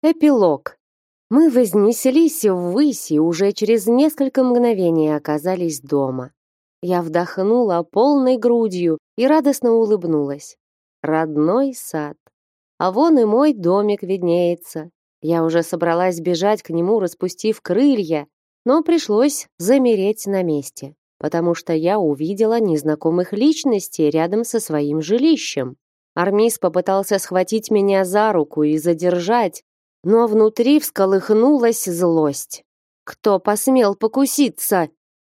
Эпилог. Мы вознеслись ввысь и уже через несколько мгновений оказались дома. Я вдохнула полной грудью и радостно улыбнулась. Родной сад. А вон и мой домик виднеется. Я уже собралась бежать к нему, распустив крылья, но пришлось замереть на месте, потому что я увидела незнакомых личностей рядом со своим жилищем. Армис попытался схватить меня за руку и задержать, но внутри всколыхнулась злость. «Кто посмел покуситься?»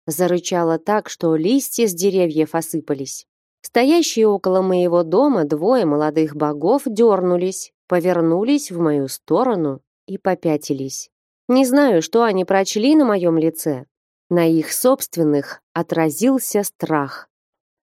Зарычала так, что листья с деревьев осыпались. Стоящие около моего дома двое молодых богов дернулись, повернулись в мою сторону и попятились. Не знаю, что они прочли на моем лице. На их собственных отразился страх.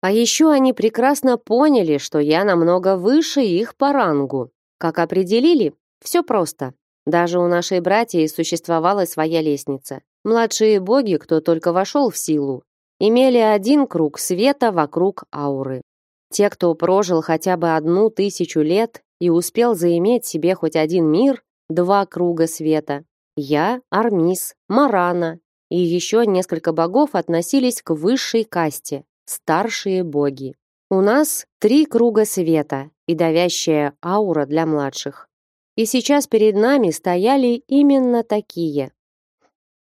А еще они прекрасно поняли, что я намного выше их по рангу. Как определили, все просто. Даже у нашей братьи существовала своя лестница. Младшие боги, кто только вошел в силу, имели один круг света вокруг ауры. Те, кто прожил хотя бы одну тысячу лет и успел заиметь себе хоть один мир, два круга света. Я, Армис, Марана и еще несколько богов относились к высшей касте, старшие боги. У нас три круга света и давящая аура для младших. И сейчас перед нами стояли именно такие.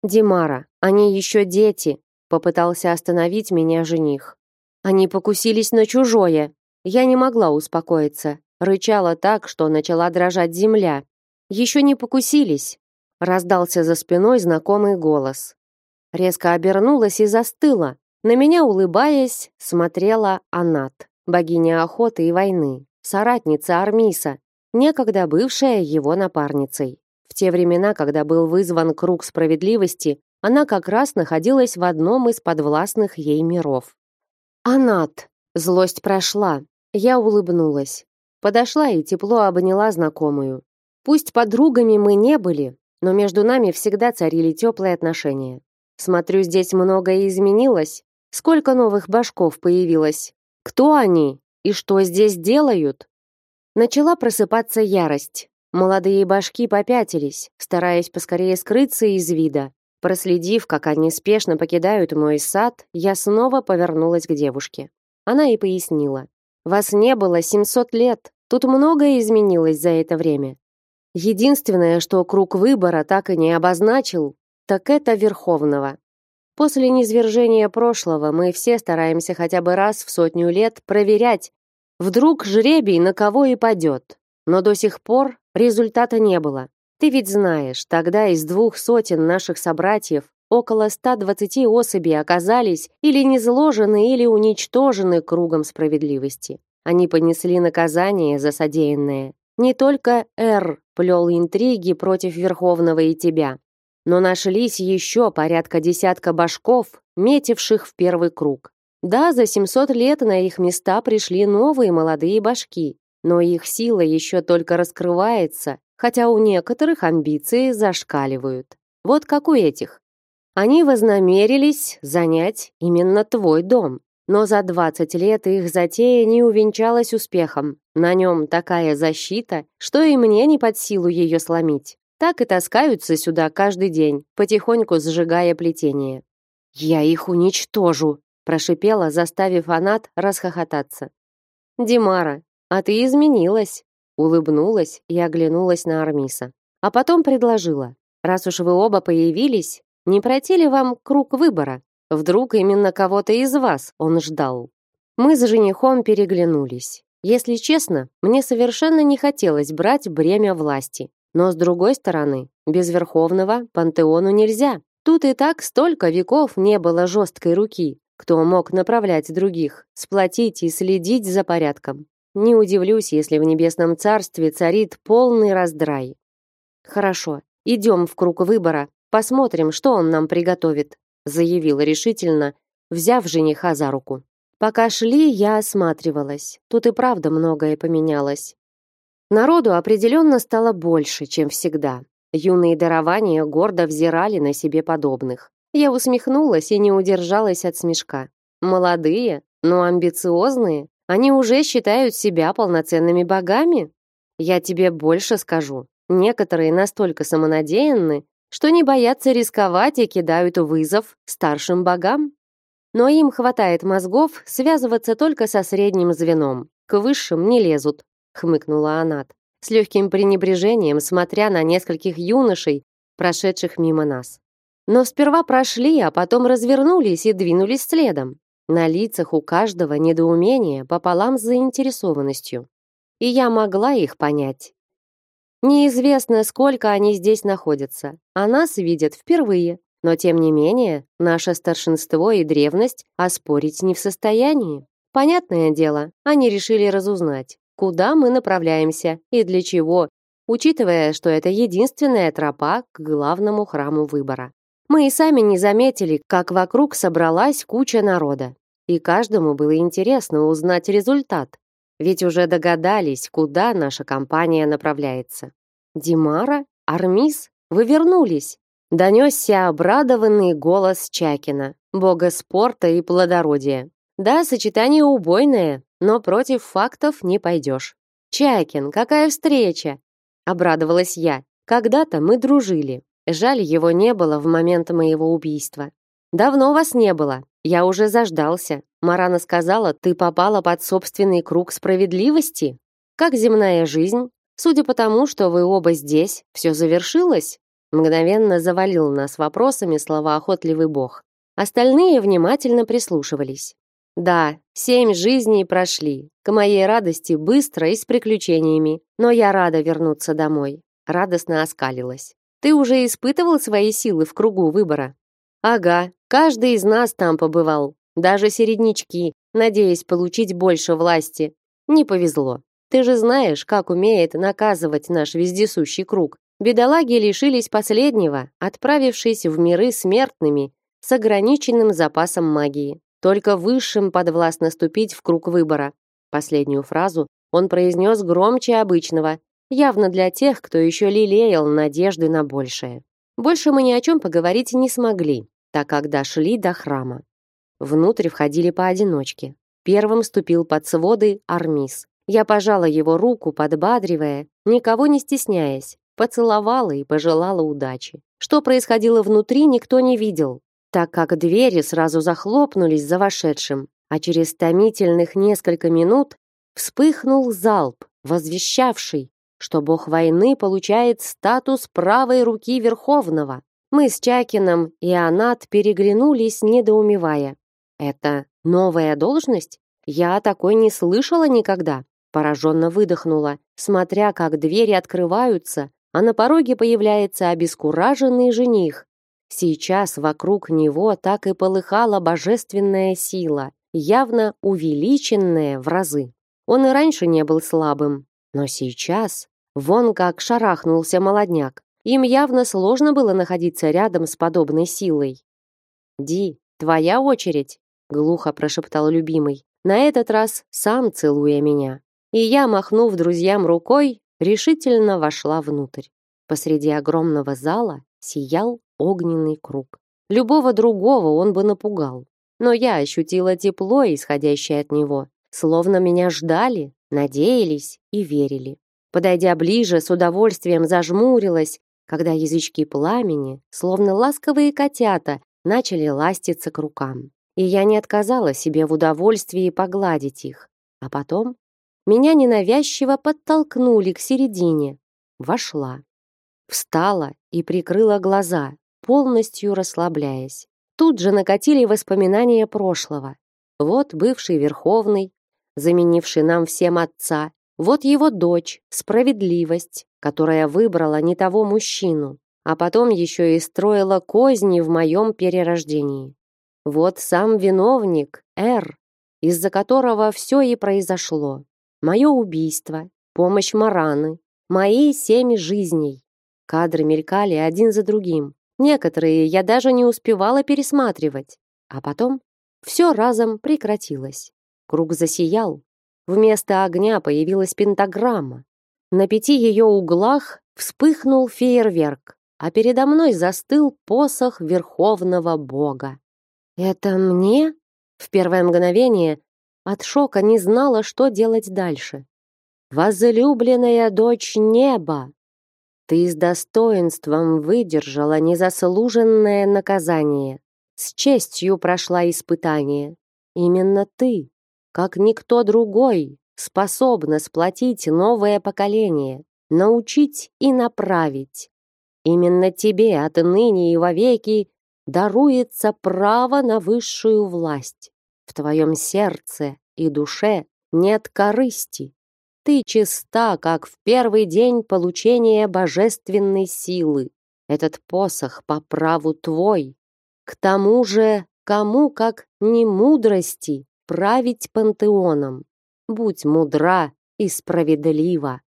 Димара, они еще дети, попытался остановить меня жених. Они покусились на чужое. Я не могла успокоиться, рычала так, что начала дрожать земля. Еще не покусились. Раздался за спиной знакомый голос. Резко обернулась и застыла. На меня, улыбаясь, смотрела Анат, богиня охоты и войны, соратница Армиса, некогда бывшая его напарницей. В те времена, когда был вызван круг справедливости, она как раз находилась в одном из подвластных ей миров. «Анат!» Злость прошла. Я улыбнулась. Подошла и тепло обняла знакомую. Пусть подругами мы не были, но между нами всегда царили теплые отношения. Смотрю, здесь многое изменилось. Сколько новых башков появилось? Кто они? И что здесь делают? Начала просыпаться ярость. Молодые башки попятились, стараясь поскорее скрыться из вида. Проследив, как они спешно покидают мой сад, я снова повернулась к девушке. Она и пояснила. «Вас не было 700 лет. Тут многое изменилось за это время. Единственное, что круг выбора так и не обозначил, так это Верховного. После низвержения прошлого мы все стараемся хотя бы раз в сотню лет проверять, Вдруг жребий на кого и падет. Но до сих пор результата не было. Ты ведь знаешь, тогда из двух сотен наших собратьев около 120 особей оказались или низложены, или уничтожены кругом справедливости. Они понесли наказание за содеянное. Не только Эр плел интриги против Верховного и тебя, но нашлись еще порядка десятка башков, метивших в первый круг. Да, за 700 лет на их места пришли новые молодые башки, но их сила еще только раскрывается, хотя у некоторых амбиции зашкаливают. Вот как у этих. Они вознамерились занять именно твой дом. Но за 20 лет их затея не увенчалась успехом. На нем такая защита, что и мне не под силу ее сломить. Так и таскаются сюда каждый день, потихоньку сжигая плетение. «Я их уничтожу», прошипела, заставив Анат расхохотаться. Димара, а ты изменилась, улыбнулась и оглянулась на Армиса. А потом предложила: раз уж вы оба появились, не пройти ли вам круг выбора? Вдруг именно кого-то из вас он ждал. Мы с женихом переглянулись. Если честно, мне совершенно не хотелось брать бремя власти. Но с другой стороны, без Верховного пантеону нельзя. Тут и так столько веков не было жесткой руки, кто мог направлять других, сплотить и следить за порядком. Не удивлюсь, если в небесном царстве царит полный раздрай. Хорошо, идем в круг выбора, посмотрим, что он нам приготовит, заявила решительно, взяв жениха за руку. Пока шли, я осматривалась. Тут и правда многое поменялось. Народу определенно стало больше, чем всегда. Юные дарования гордо взирали на себе подобных. Я усмехнулась и не удержалась от смешка. Молодые, но амбициозные, они уже считают себя полноценными богами? Я тебе больше скажу. Некоторые настолько самонадеянны, что не боятся рисковать и кидают вызов старшим богам. Но им хватает мозгов связываться только со средним звеном. К высшим не лезут, хмыкнула Анат, с легким пренебрежением смотря на нескольких юношей, прошедших мимо нас. Но сперва прошли, а потом развернулись и двинулись следом. На лицах у каждого недоумение пополам с заинтересованностью. И я могла их понять. Неизвестно, сколько они здесь находятся, а нас видят впервые. Но тем не менее, наше старшинство и древность оспорить не в состоянии. Понятное дело, они решили разузнать, куда мы направляемся и для чего, учитывая, что это единственная тропа к главному храму выбора. Мы и сами не заметили, как вокруг собралась куча народа. И каждому было интересно узнать результат, ведь уже догадались, куда наша компания направляется. Димара? Армис? Вы вернулись? Донесся обрадованный голос Чакина, бога спорта и плодородия. Да, сочетание убойное, но против фактов не пойдешь. Чакин, какая встреча! Обрадовалась я. Когда-то мы дружили. Жаль, его не было в момент моего убийства. Давно вас не было. Я уже заждался. Марана сказала, ты попала под собственный круг справедливости. Как земная жизнь? Судя по тому, что вы оба здесь, все завершилось? Мгновенно завалил нас вопросами словоохотливый бог. Остальные внимательно прислушивались. Да, семь жизней прошли. К моей радости быстро и с приключениями. Но я рада вернуться домой. Радостно оскалилась. Ты уже испытывал свои силы в кругу выбора? Ага, каждый из нас там побывал. Даже середнячки, надеясь получить больше власти. Не повезло. Ты же знаешь, как умеет наказывать наш вездесущий круг. Бедолаги лишились последнего, отправившись в миры смертными с ограниченным запасом магии. Только высшим подвластно ступить в круг выбора. Последнюю фразу он произнес громче обычного, явно для тех, кто еще лелеял надежды на большее. Больше мы ни о чем поговорить не смогли, так как дошли до храма. Внутрь входили поодиночке. Первым ступил под своды Армис. Я пожала его руку, подбадривая, никого не стесняясь, поцеловала и пожелала удачи. Что происходило внутри, никто не видел, так как двери сразу захлопнулись за вошедшим, а через томительных несколько минут вспыхнул залп, возвещавший, что бог войны получает статус правой руки Верховного. Мы с Чакином и Анат переглянулись, недоумевая. Это новая должность? Я такой не слышала никогда. Пораженно выдохнула, смотря как двери открываются, а на пороге появляется обескураженный жених. Сейчас вокруг него так и полыхала божественная сила, явно увеличенная в разы. Он и раньше не был слабым, но сейчас вон как шарахнулся молодняк. Им явно сложно было находиться рядом с подобной силой. «Ди, твоя очередь», — глухо прошептал любимый, на этот раз сам целуя меня. И я, махнув друзьям рукой, решительно вошла внутрь. Посреди огромного зала сиял огненный круг. Любого другого он бы напугал. Но я ощутила тепло, исходящее от него, словно меня ждали, надеялись и верили. Подойдя ближе, с удовольствием зажмурилась, когда язычки пламени, словно ласковые котята, начали ластиться к рукам. И я не отказала себе в удовольствии погладить их. А потом меня ненавязчиво подтолкнули к середине. Вошла. Встала и прикрыла глаза, полностью расслабляясь. Тут же накатили воспоминания прошлого. Вот бывший Верховный, заменивший нам всем отца, вот его дочь, справедливость, которая выбрала не того мужчину, а потом еще и строила козни в моем перерождении. Вот сам виновник, Эр, из-за которого все и произошло. Мое убийство, помощь Мараны, мои семь жизней. Кадры мелькали один за другим. Некоторые я даже не успевала пересматривать. А потом все разом прекратилось. Круг засиял. Вместо огня появилась пентаграмма. На пяти ее углах вспыхнул фейерверк, а передо мной застыл посох Верховного Бога. «Это мне?» В первое мгновение от шока не знала, что делать дальше. «Возлюбленная дочь неба!» Ты с достоинством выдержала незаслуженное наказание. С честью прошла испытание. Именно ты, как никто другой, способна сплотить новое поколение, научить и направить. Именно тебе отныне и вовеки даруется право на высшую власть. В твоем сердце и душе нет корысти. Ты чиста, как в первый день получения божественной силы. Этот посох по праву твой. К тому же, кому, как не мудрости, править пантеоном. Будь мудра и справедлива.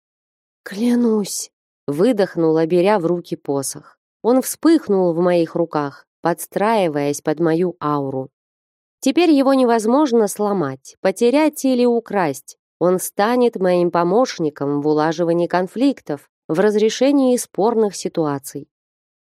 Клянусь, выдохнула, беря в руки посох. Он вспыхнул в моих руках, подстраиваясь под мою ауру. Теперь его невозможно сломать, потерять или украсть. Он станет моим помощником в улаживании конфликтов, в разрешении спорных ситуаций.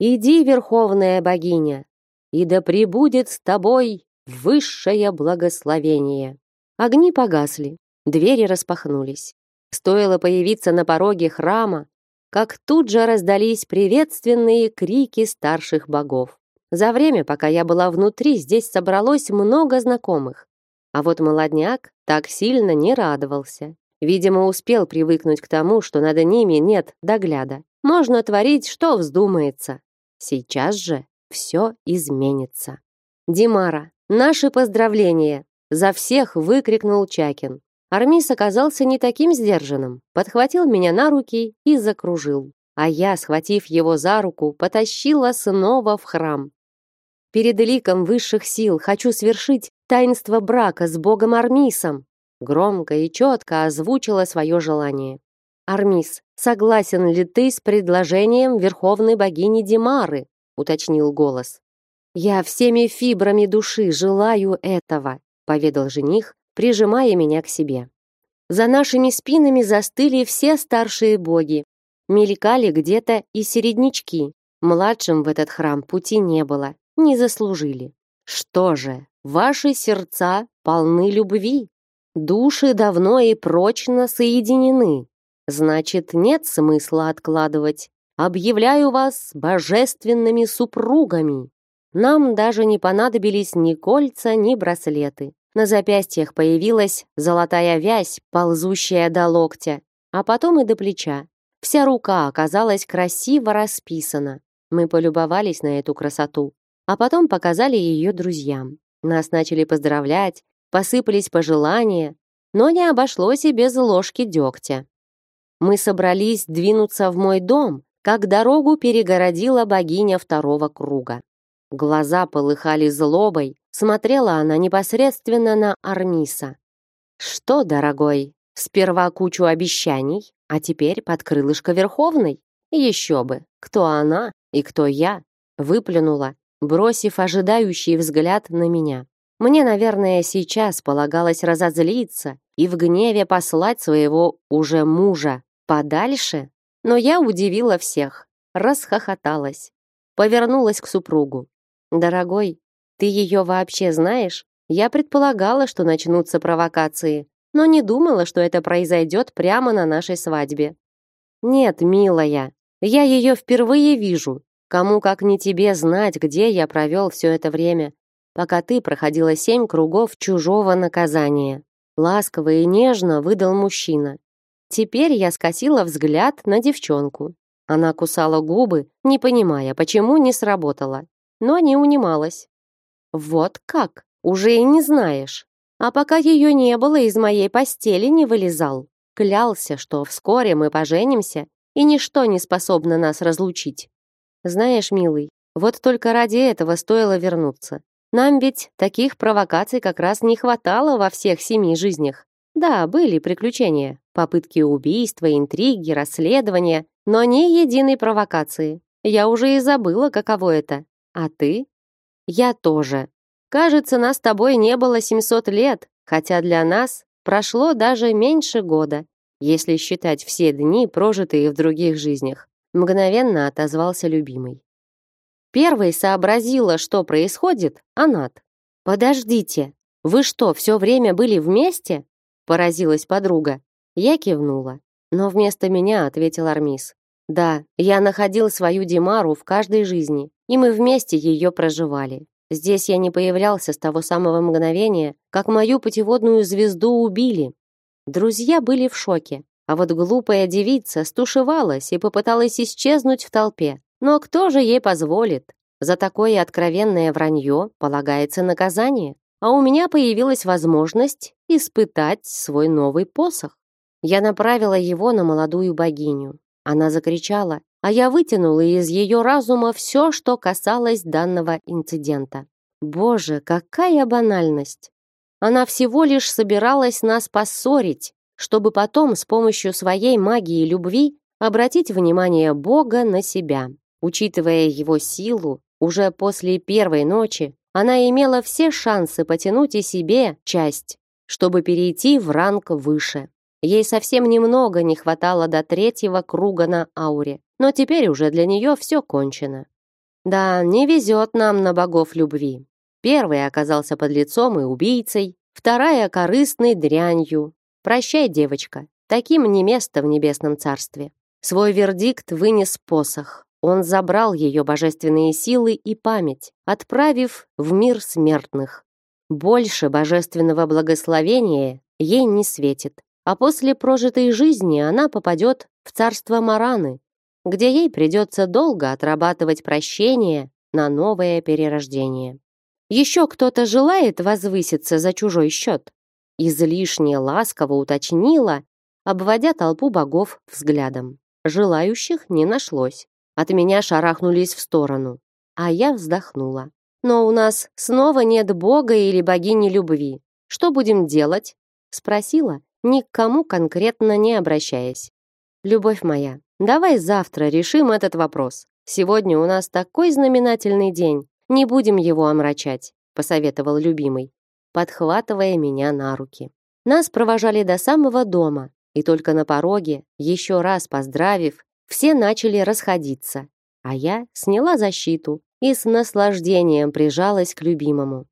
Иди, верховная богиня, и да пребудет с тобой высшее благословение. Огни погасли, двери распахнулись. Стоило появиться на пороге храма, как тут же раздались приветственные крики старших богов. За время, пока я была внутри, здесь собралось много знакомых. А вот молодняк так сильно не радовался. Видимо, успел привыкнуть к тому, что над ними нет догляда. Можно творить, что вздумается. Сейчас же все изменится. «Димара, наши поздравления!» За всех выкрикнул Чакин. Армис оказался не таким сдержанным, подхватил меня на руки и закружил. А я, схватив его за руку, потащила снова в храм. Перед ликом высших сил хочу свершить таинство брака с богом Армисом. Громко и четко озвучила свое желание. Армис, согласен ли ты с предложением верховной богини Димары? уточнил голос. Я всеми фибрами души желаю этого, поведал жених, прижимая меня к себе. За нашими спинами застыли все старшие боги. Мелькали где-то и середнячки. Младшим в этот храм пути не было не заслужили. Что же, ваши сердца полны любви, души давно и прочно соединены. Значит, нет смысла откладывать. Объявляю вас божественными супругами. Нам даже не понадобились ни кольца, ни браслеты. На запястьях появилась золотая вязь, ползущая до локтя, а потом и до плеча. Вся рука оказалась красиво расписана. Мы полюбовались на эту красоту а потом показали ее друзьям. Нас начали поздравлять, посыпались пожелания, но не обошлось и без ложки дегтя. Мы собрались двинуться в мой дом, как дорогу перегородила богиня второго круга. Глаза полыхали злобой, смотрела она непосредственно на Армиса. «Что, дорогой, сперва кучу обещаний, а теперь под крылышко Верховной? Еще бы, кто она и кто я?» Выплюнула бросив ожидающий взгляд на меня. Мне, наверное, сейчас полагалось разозлиться и в гневе послать своего уже мужа подальше, но я удивила всех, расхохоталась, повернулась к супругу. «Дорогой, ты ее вообще знаешь? Я предполагала, что начнутся провокации, но не думала, что это произойдет прямо на нашей свадьбе». «Нет, милая, я ее впервые вижу Кому, как не тебе, знать, где я провел все это время, пока ты проходила семь кругов чужого наказания. Ласково и нежно выдал мужчина. Теперь я скосила взгляд на девчонку. Она кусала губы, не понимая, почему не сработало, но не унималась. Вот как? Уже и не знаешь. А пока ее не было, из моей постели не вылезал. Клялся, что вскоре мы поженимся, и ничто не способно нас разлучить. Знаешь, милый, вот только ради этого стоило вернуться. Нам ведь таких провокаций как раз не хватало во всех семи жизнях. Да, были приключения, попытки убийства, интриги, расследования, но ни единой провокации. Я уже и забыла, каково это. А ты? Я тоже. Кажется, нас с тобой не было 700 лет, хотя для нас прошло даже меньше года, если считать все дни, прожитые в других жизнях мгновенно отозвался любимый. Первой сообразила, что происходит, Анат. «Подождите, вы что, все время были вместе?» поразилась подруга. Я кивнула, но вместо меня ответил Армис. Да, я находил свою Димару в каждой жизни, и мы вместе ее проживали. Здесь я не появлялся с того самого мгновения, как мою путеводную звезду убили. Друзья были в шоке, а вот глупая девица стушевалась и попыталась исчезнуть в толпе. Но кто же ей позволит? За такое откровенное вранье полагается наказание. А у меня появилась возможность испытать свой новый посох. Я направила его на молодую богиню. Она закричала, а я вытянула из ее разума все, что касалось данного инцидента. Боже, какая банальность! Она всего лишь собиралась нас поссорить, чтобы потом с помощью своей магии любви обратить внимание Бога на себя. Учитывая его силу, уже после первой ночи она имела все шансы потянуть и себе часть, чтобы перейти в ранг выше. Ей совсем немного не хватало до третьего круга на ауре, но теперь уже для нее все кончено. Да, не везет нам на богов любви. Первый оказался под лицом и убийцей, вторая корыстной дрянью. Прощай, девочка, таким не место в небесном царстве. Свой вердикт вынес посох. Он забрал ее божественные силы и память, отправив в мир смертных. Больше божественного благословения ей не светит а после прожитой жизни она попадет в царство Мараны, где ей придется долго отрабатывать прощение на новое перерождение. Еще кто-то желает возвыситься за чужой счет? Излишне ласково уточнила, обводя толпу богов взглядом. Желающих не нашлось. От меня шарахнулись в сторону, а я вздохнула. Но у нас снова нет бога или богини любви. Что будем делать? Спросила ни к кому конкретно не обращаясь. «Любовь моя, давай завтра решим этот вопрос. Сегодня у нас такой знаменательный день, не будем его омрачать», посоветовал любимый, подхватывая меня на руки. Нас провожали до самого дома, и только на пороге, еще раз поздравив, все начали расходиться, а я сняла защиту и с наслаждением прижалась к любимому.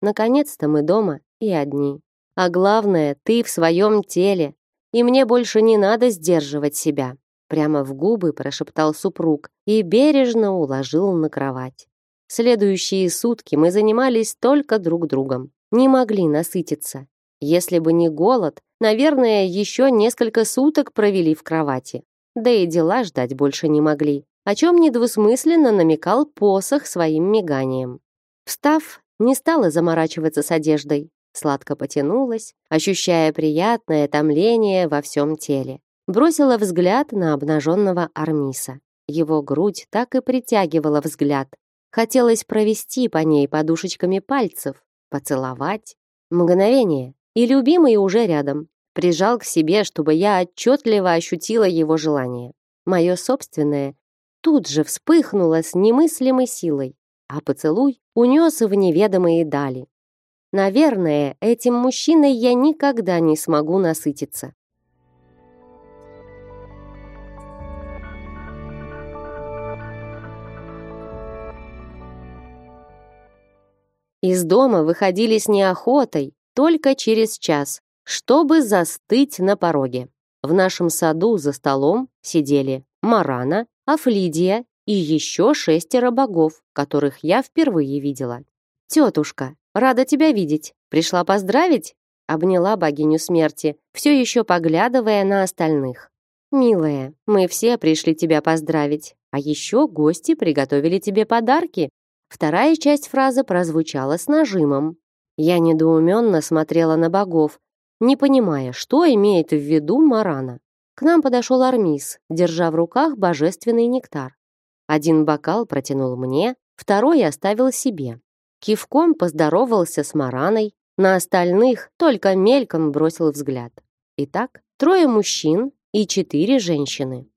Наконец-то мы дома и одни. А главное, ты в своем теле, и мне больше не надо сдерживать себя. Прямо в губы прошептал супруг и бережно уложил на кровать. Следующие сутки мы занимались только друг другом. Не могли насытиться. Если бы не голод, наверное, еще несколько суток провели в кровати. Да и дела ждать больше не могли, о чем недвусмысленно намекал посох своим миганием. Встав, не стала заморачиваться с одеждой, сладко потянулась, ощущая приятное томление во всем теле. Бросила взгляд на обнаженного Армиса. Его грудь так и притягивала взгляд. Хотелось провести по ней подушечками пальцев, поцеловать. Мгновение, и любимый уже рядом. Прижал к себе, чтобы я отчетливо ощутила его желание. Мое собственное тут же вспыхнуло с немыслимой силой, а поцелуй унес в неведомые дали. Наверное, этим мужчиной я никогда не смогу насытиться. Из дома выходили с неохотой, только через час, чтобы застыть на пороге. В нашем саду за столом сидели Марана, Афлидия и еще шестеро богов, которых я впервые видела. «Тетушка, Рада тебя видеть. Пришла поздравить?» Обняла богиню смерти, все еще поглядывая на остальных. «Милая, мы все пришли тебя поздравить, а еще гости приготовили тебе подарки». Вторая часть фразы прозвучала с нажимом. Я недоуменно смотрела на богов, не понимая, что имеет в виду Марана. К нам подошел Армис, держа в руках божественный нектар. Один бокал протянул мне, второй оставил себе. Кивком поздоровался с Мараной, на остальных только мельком бросил взгляд. Итак, трое мужчин и четыре женщины.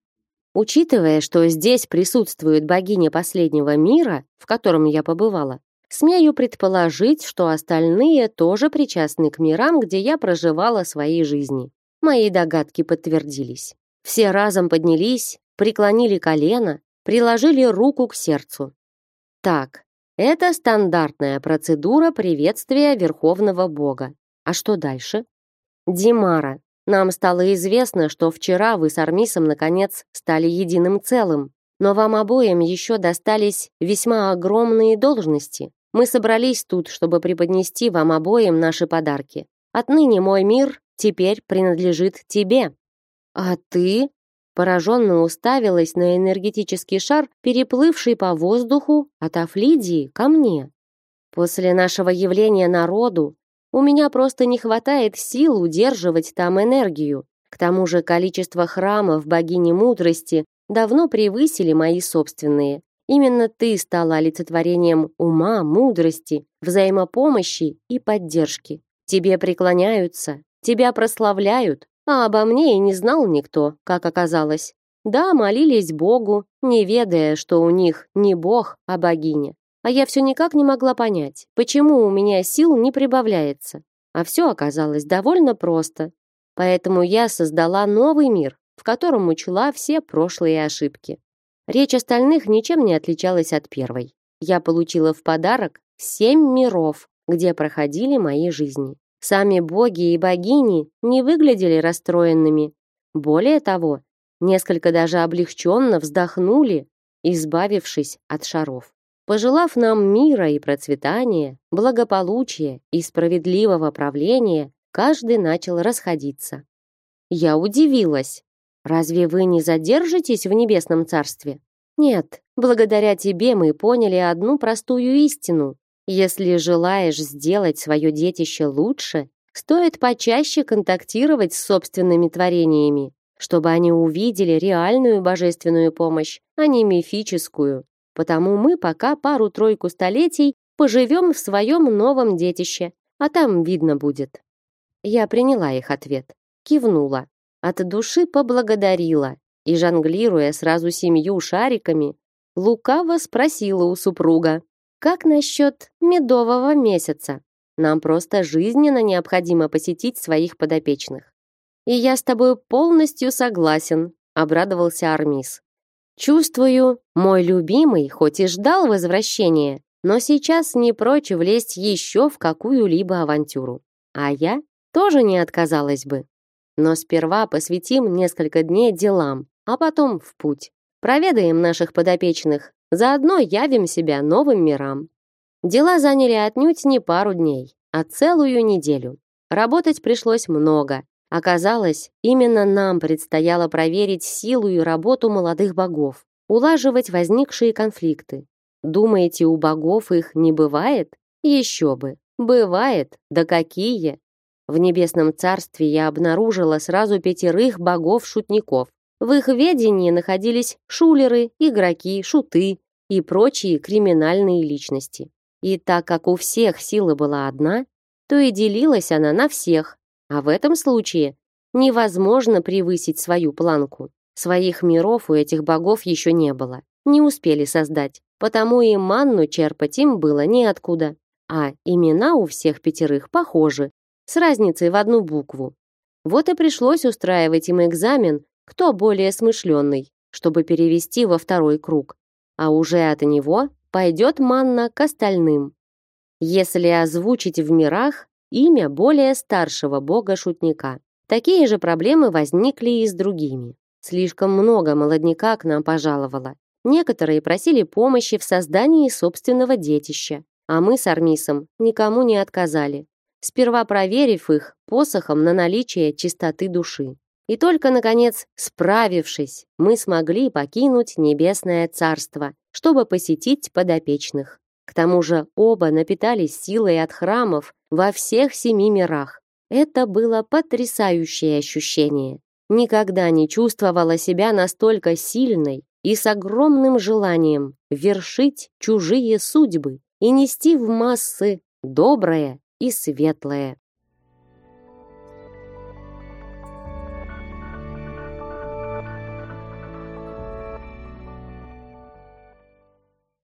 Учитывая, что здесь присутствует богиня последнего мира, в котором я побывала, смею предположить, что остальные тоже причастны к мирам, где я проживала свои жизни. Мои догадки подтвердились. Все разом поднялись, преклонили колено, приложили руку к сердцу. Так, это стандартная процедура приветствия Верховного Бога. А что дальше? Димара, Нам стало известно, что вчера вы с Армисом наконец стали единым целым, но вам обоим еще достались весьма огромные должности. Мы собрались тут, чтобы преподнести вам обоим наши подарки. Отныне мой мир теперь принадлежит тебе. А ты? Пораженно уставилась на энергетический шар, переплывший по воздуху от Афлидии ко мне. После нашего явления народу у меня просто не хватает сил удерживать там энергию. К тому же количество храмов богини мудрости давно превысили мои собственные. Именно ты стала олицетворением ума, мудрости, взаимопомощи и поддержки. Тебе преклоняются, тебя прославляют, а обо мне и не знал никто, как оказалось. Да, молились Богу, не ведая, что у них не Бог, а богиня. А я все никак не могла понять, почему у меня сил не прибавляется. А все оказалось довольно просто. Поэтому я создала новый мир, в котором учла все прошлые ошибки. Речь остальных ничем не отличалась от первой. Я получила в подарок семь миров, где проходили мои жизни. Сами боги и богини не выглядели расстроенными. Более того, несколько даже облегченно вздохнули, избавившись от шаров. Пожелав нам мира и процветания, благополучия и справедливого правления, каждый начал расходиться. Я удивилась. Разве вы не задержитесь в небесном царстве? Нет, благодаря тебе мы поняли одну простую истину. Если желаешь сделать свое детище лучше, стоит почаще контактировать с собственными творениями, чтобы они увидели реальную божественную помощь, а не мифическую, Потому мы пока пару-тройку столетий поживем в своем новом детище, а там видно будет. Я приняла их ответ, кивнула, от души поблагодарила и, жонглируя сразу семью шариками, лукаво спросила у супруга, как насчет медового месяца? Нам просто жизненно необходимо посетить своих подопечных. И я с тобой полностью согласен, обрадовался Армис. Чувствую, мой любимый хоть и ждал возвращения, но сейчас не прочь влезть еще в какую-либо авантюру. А я тоже не отказалась бы. Но сперва посвятим несколько дней делам, а потом в путь. Проведаем наших подопечных, заодно явим себя новым мирам. Дела заняли отнюдь не пару дней, а целую неделю. Работать пришлось много, Оказалось, именно нам предстояло проверить силу и работу молодых богов, улаживать возникшие конфликты. Думаете, у богов их не бывает? Еще бы. Бывает. Да какие? В небесном царстве я обнаружила сразу пятерых богов-шутников. В их ведении находились шулеры, игроки, шуты и прочие криминальные личности. И так как у всех сила была одна, то и делилась она на всех, а в этом случае невозможно превысить свою планку. Своих миров у этих богов еще не было, не успели создать, потому и манну черпать им было неоткуда. А имена у всех пятерых похожи, с разницей в одну букву. Вот и пришлось устраивать им экзамен, кто более смышленный, чтобы перевести во второй круг. А уже от него пойдет манна к остальным. Если озвучить в мирах, имя более старшего бога-шутника. Такие же проблемы возникли и с другими. Слишком много молодняка к нам пожаловало. Некоторые просили помощи в создании собственного детища, а мы с Армисом никому не отказали, сперва проверив их посохом на наличие чистоты души. И только, наконец, справившись, мы смогли покинуть небесное царство, чтобы посетить подопечных. К тому же оба напитались силой от храмов во всех семи мирах. Это было потрясающее ощущение. Никогда не чувствовала себя настолько сильной и с огромным желанием вершить чужие судьбы и нести в массы доброе и светлое.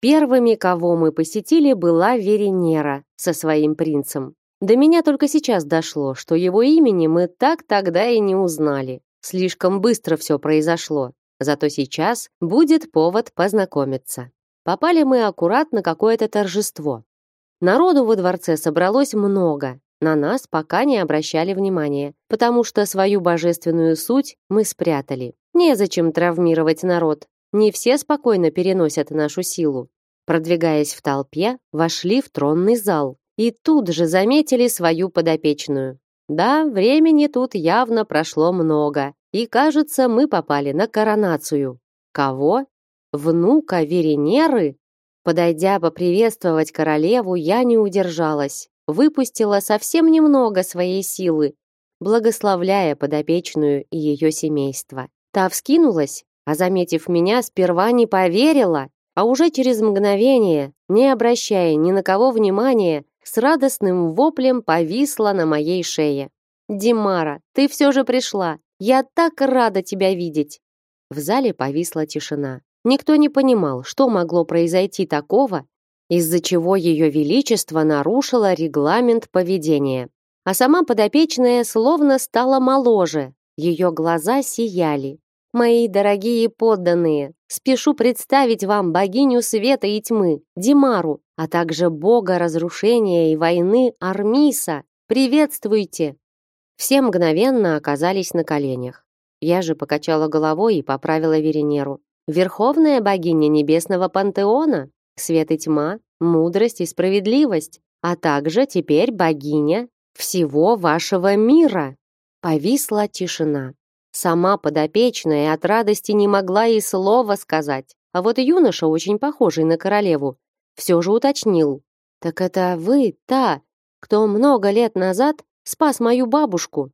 Первыми, кого мы посетили, была Веренера со своим принцем. До меня только сейчас дошло, что его имени мы так тогда и не узнали. Слишком быстро все произошло. Зато сейчас будет повод познакомиться. Попали мы аккуратно какое-то торжество. Народу во дворце собралось много. На нас пока не обращали внимания, потому что свою божественную суть мы спрятали. Незачем травмировать народ. Не все спокойно переносят нашу силу. Продвигаясь в толпе, вошли в тронный зал и тут же заметили свою подопечную. Да, времени тут явно прошло много, и, кажется, мы попали на коронацию. Кого? Внука Веренеры? Подойдя поприветствовать королеву, я не удержалась выпустила совсем немного своей силы, благословляя подопечную и ее семейство. Та вскинулась, а заметив меня, сперва не поверила, а уже через мгновение, не обращая ни на кого внимания, с радостным воплем повисла на моей шее. «Димара, ты все же пришла! Я так рада тебя видеть!» В зале повисла тишина. Никто не понимал, что могло произойти такого, из-за чего ее величество нарушило регламент поведения. А сама подопечная словно стала моложе, ее глаза сияли. Мои дорогие подданные, спешу представить вам богиню света и тьмы, Димару, а также бога разрушения и войны Армиса. Приветствуйте! Все мгновенно оказались на коленях. Я же покачала головой и поправила Веренеру. Верховная богиня небесного пантеона? свет и тьма, мудрость и справедливость, а также теперь богиня всего вашего мира. Повисла тишина. Сама подопечная от радости не могла и слова сказать. А вот юноша, очень похожий на королеву, все же уточнил. «Так это вы, та, кто много лет назад спас мою бабушку?»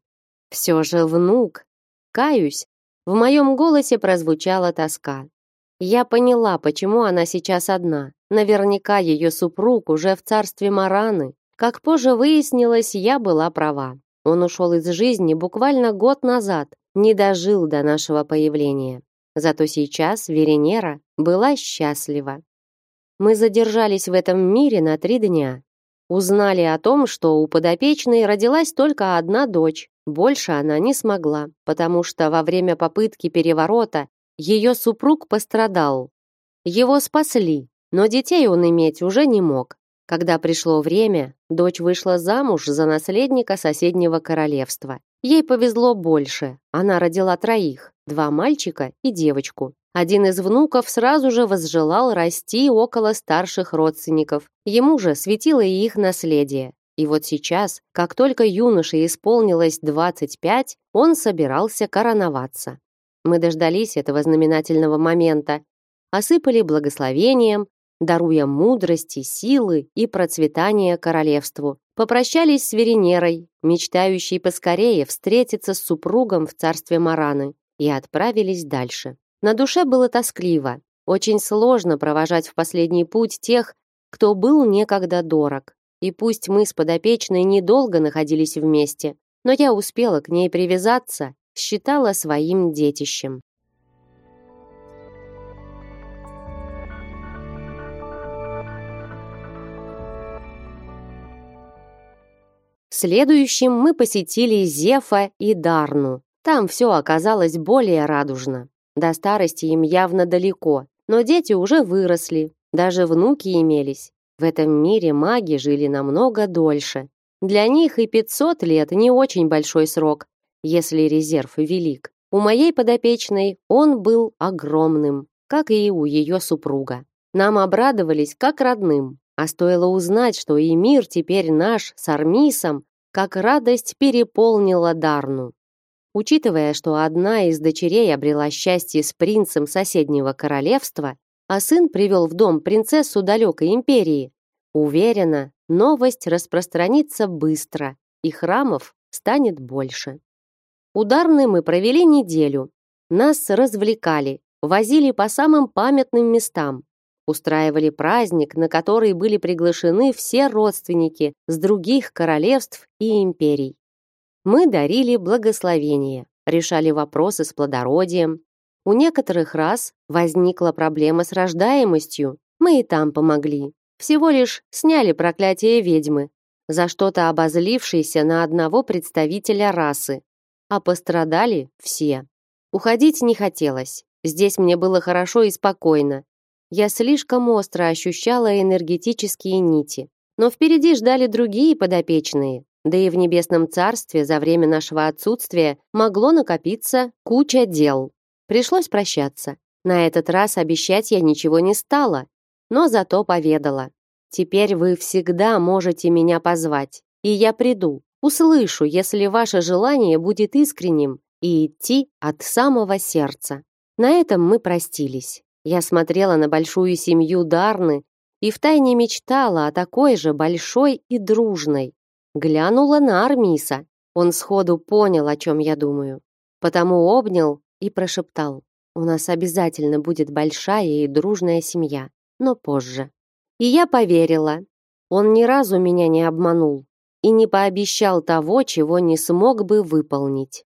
«Все же внук. Каюсь». В моем голосе прозвучала тоска. Я поняла, почему она сейчас одна. Наверняка ее супруг уже в царстве Мараны. Как позже выяснилось, я была права. Он ушел из жизни буквально год назад, не дожил до нашего появления. Зато сейчас Веренера была счастлива. Мы задержались в этом мире на три дня. Узнали о том, что у подопечной родилась только одна дочь. Больше она не смогла, потому что во время попытки переворота ее супруг пострадал. Его спасли, но детей он иметь уже не мог. Когда пришло время, дочь вышла замуж за наследника соседнего королевства. Ей повезло больше. Она родила троих: два мальчика и девочку. Один из внуков сразу же возжелал расти около старших родственников. Ему же светило и их наследие. И вот сейчас, как только юноше исполнилось 25, он собирался короноваться. Мы дождались этого знаменательного момента, осыпали благословением, даруя мудрости, силы и процветание королевству. Попрощались с Веренерой, мечтающей поскорее встретиться с супругом в царстве Мараны, и отправились дальше. На душе было тоскливо. Очень сложно провожать в последний путь тех, кто был некогда дорог. И пусть мы с подопечной недолго находились вместе, но я успела к ней привязаться считала своим детищем. Следующим мы посетили Зефа и Дарну. Там все оказалось более радужно. До старости им явно далеко, но дети уже выросли, даже внуки имелись. В этом мире маги жили намного дольше. Для них и 500 лет не очень большой срок, если резерв велик. У моей подопечной он был огромным, как и у ее супруга. Нам обрадовались как родным, а стоило узнать, что и мир теперь наш с Армисом, как радость переполнила Дарну. Учитывая, что одна из дочерей обрела счастье с принцем соседнего королевства, а сын привел в дом принцессу далекой империи, уверена, новость распространится быстро, и храмов станет больше. Ударной мы провели неделю. Нас развлекали, возили по самым памятным местам, устраивали праздник, на который были приглашены все родственники с других королевств и империй. Мы дарили благословение, решали вопросы с плодородием. У некоторых раз возникла проблема с рождаемостью, мы и там помогли. Всего лишь сняли проклятие ведьмы, за что-то обозлившейся на одного представителя расы а пострадали все. Уходить не хотелось. Здесь мне было хорошо и спокойно. Я слишком остро ощущала энергетические нити. Но впереди ждали другие подопечные, Да и в небесном царстве за время нашего отсутствия могло накопиться куча дел. Пришлось прощаться. На этот раз обещать я ничего не стала, но зато поведала. Теперь вы всегда можете меня позвать, и я приду. Услышу, если ваше желание будет искренним и идти от самого сердца. На этом мы простились. Я смотрела на большую семью Дарны и втайне мечтала о такой же большой и дружной. Глянула на Армиса. Он сходу понял, о чем я думаю. Потому обнял и прошептал. «У нас обязательно будет большая и дружная семья, но позже». И я поверила. Он ни разу меня не обманул и не пообещал того, чего не смог бы выполнить.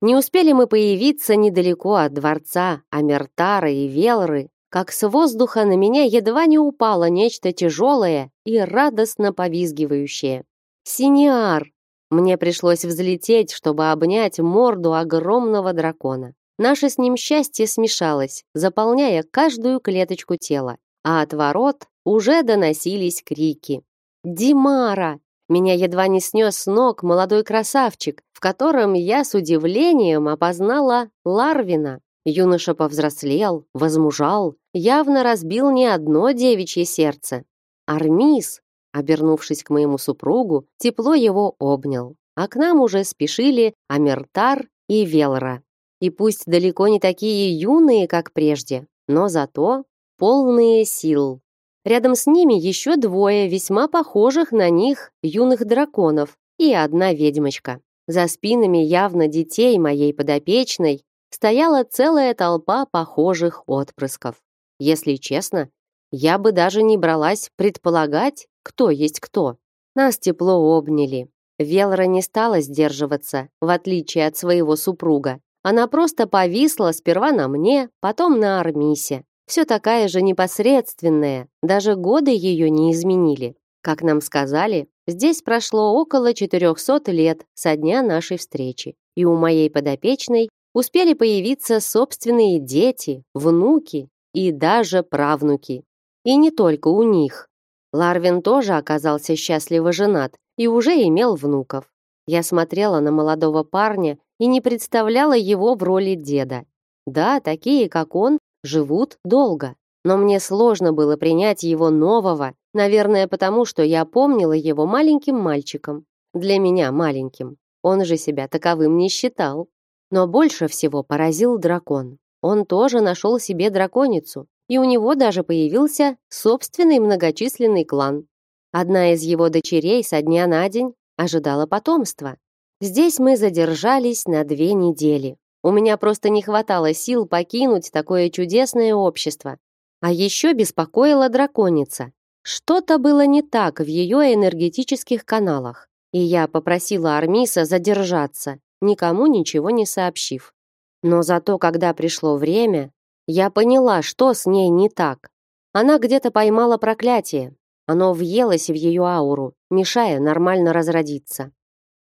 Не успели мы появиться недалеко от дворца Амертара и Велры, как с воздуха на меня едва не упало нечто тяжелое и радостно повизгивающее. Синиар! Мне пришлось взлететь, чтобы обнять морду огромного дракона. Наше с ним счастье смешалось, заполняя каждую клеточку тела, а от ворот уже доносились крики. «Димара! Меня едва не снес ног молодой красавчик, в котором я с удивлением опознала Ларвина. Юноша повзрослел, возмужал, явно разбил не одно девичье сердце. Армис, обернувшись к моему супругу, тепло его обнял. А к нам уже спешили Амертар и Велра. И пусть далеко не такие юные, как прежде, но зато полные сил. Рядом с ними еще двое весьма похожих на них юных драконов и одна ведьмочка. За спинами явно детей моей подопечной стояла целая толпа похожих отпрысков. Если честно, я бы даже не бралась предполагать, кто есть кто. Нас тепло обняли. Велра не стала сдерживаться, в отличие от своего супруга. Она просто повисла сперва на мне, потом на Армисе все такая же непосредственная, даже годы ее не изменили. Как нам сказали, здесь прошло около 400 лет со дня нашей встречи, и у моей подопечной успели появиться собственные дети, внуки и даже правнуки. И не только у них. Ларвин тоже оказался счастливо женат и уже имел внуков. Я смотрела на молодого парня и не представляла его в роли деда. Да, такие, как он, живут долго. Но мне сложно было принять его нового, наверное, потому что я помнила его маленьким мальчиком. Для меня маленьким. Он же себя таковым не считал. Но больше всего поразил дракон. Он тоже нашел себе драконицу, и у него даже появился собственный многочисленный клан. Одна из его дочерей со дня на день ожидала потомства. Здесь мы задержались на две недели. У меня просто не хватало сил покинуть такое чудесное общество. А еще беспокоила драконица. Что-то было не так в ее энергетических каналах. И я попросила Армиса задержаться, никому ничего не сообщив. Но зато, когда пришло время, я поняла, что с ней не так. Она где-то поймала проклятие. Оно въелось в ее ауру, мешая нормально разродиться.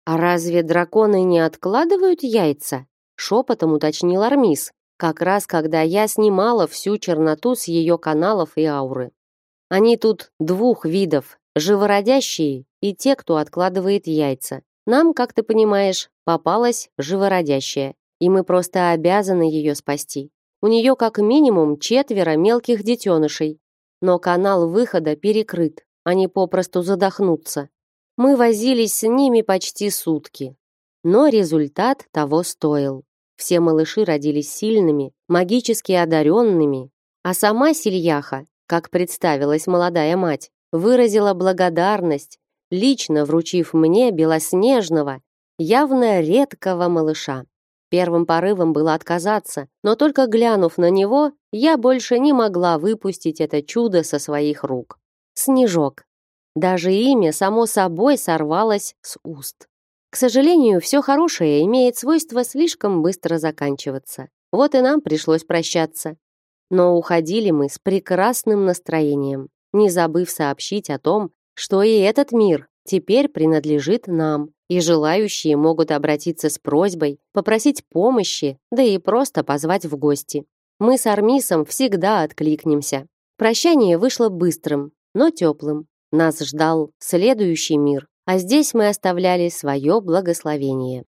А разве драконы не откладывают яйца? Шепотом уточнил Армис, как раз когда я снимала всю черноту с ее каналов и ауры. Они тут двух видов: живородящие и те, кто откладывает яйца. Нам, как ты понимаешь, попалась живородящая, и мы просто обязаны ее спасти. У нее как минимум четверо мелких детенышей, но канал выхода перекрыт, они попросту задохнутся. Мы возились с ними почти сутки, но результат того стоил. Все малыши родились сильными, магически одаренными, а сама Сильяха, как представилась молодая мать, выразила благодарность, лично вручив мне белоснежного, явно редкого малыша. Первым порывом было отказаться, но только глянув на него, я больше не могла выпустить это чудо со своих рук. Снежок. Даже имя само собой сорвалось с уст. К сожалению, все хорошее имеет свойство слишком быстро заканчиваться. Вот и нам пришлось прощаться. Но уходили мы с прекрасным настроением, не забыв сообщить о том, что и этот мир теперь принадлежит нам, и желающие могут обратиться с просьбой, попросить помощи, да и просто позвать в гости. Мы с Армисом всегда откликнемся. Прощание вышло быстрым, но теплым. Нас ждал следующий мир, а здесь мы оставляли свое благословение.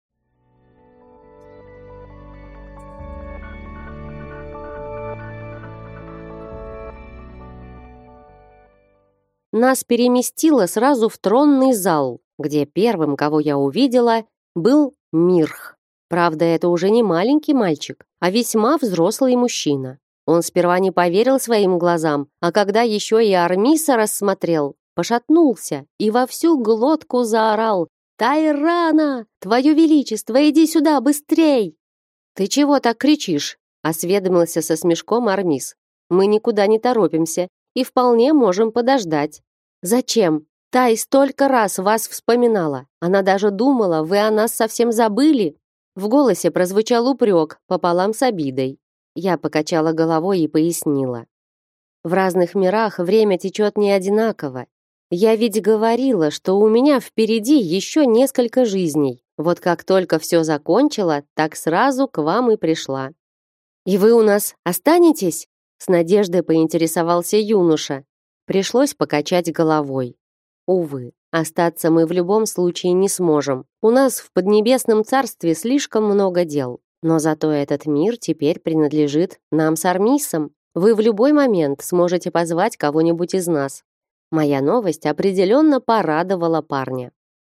Нас переместило сразу в тронный зал, где первым, кого я увидела, был Мирх. Правда, это уже не маленький мальчик, а весьма взрослый мужчина. Он сперва не поверил своим глазам, а когда еще и Армиса рассмотрел, пошатнулся и во всю глотку заорал «Тайрана! Твое Величество, иди сюда, быстрей!» «Ты чего так кричишь?» — осведомился со смешком Армис. «Мы никуда не торопимся и вполне можем подождать». «Зачем? Тай столько раз вас вспоминала. Она даже думала, вы о нас совсем забыли». В голосе прозвучал упрек пополам с обидой. Я покачала головой и пояснила. В разных мирах время течет не одинаково. Я ведь говорила, что у меня впереди еще несколько жизней. Вот как только все закончила, так сразу к вам и пришла. И вы у нас останетесь? С надеждой поинтересовался юноша. Пришлось покачать головой. Увы, остаться мы в любом случае не сможем. У нас в Поднебесном царстве слишком много дел. Но зато этот мир теперь принадлежит нам с Армисом. Вы в любой момент сможете позвать кого-нибудь из нас. Моя новость определенно порадовала парня.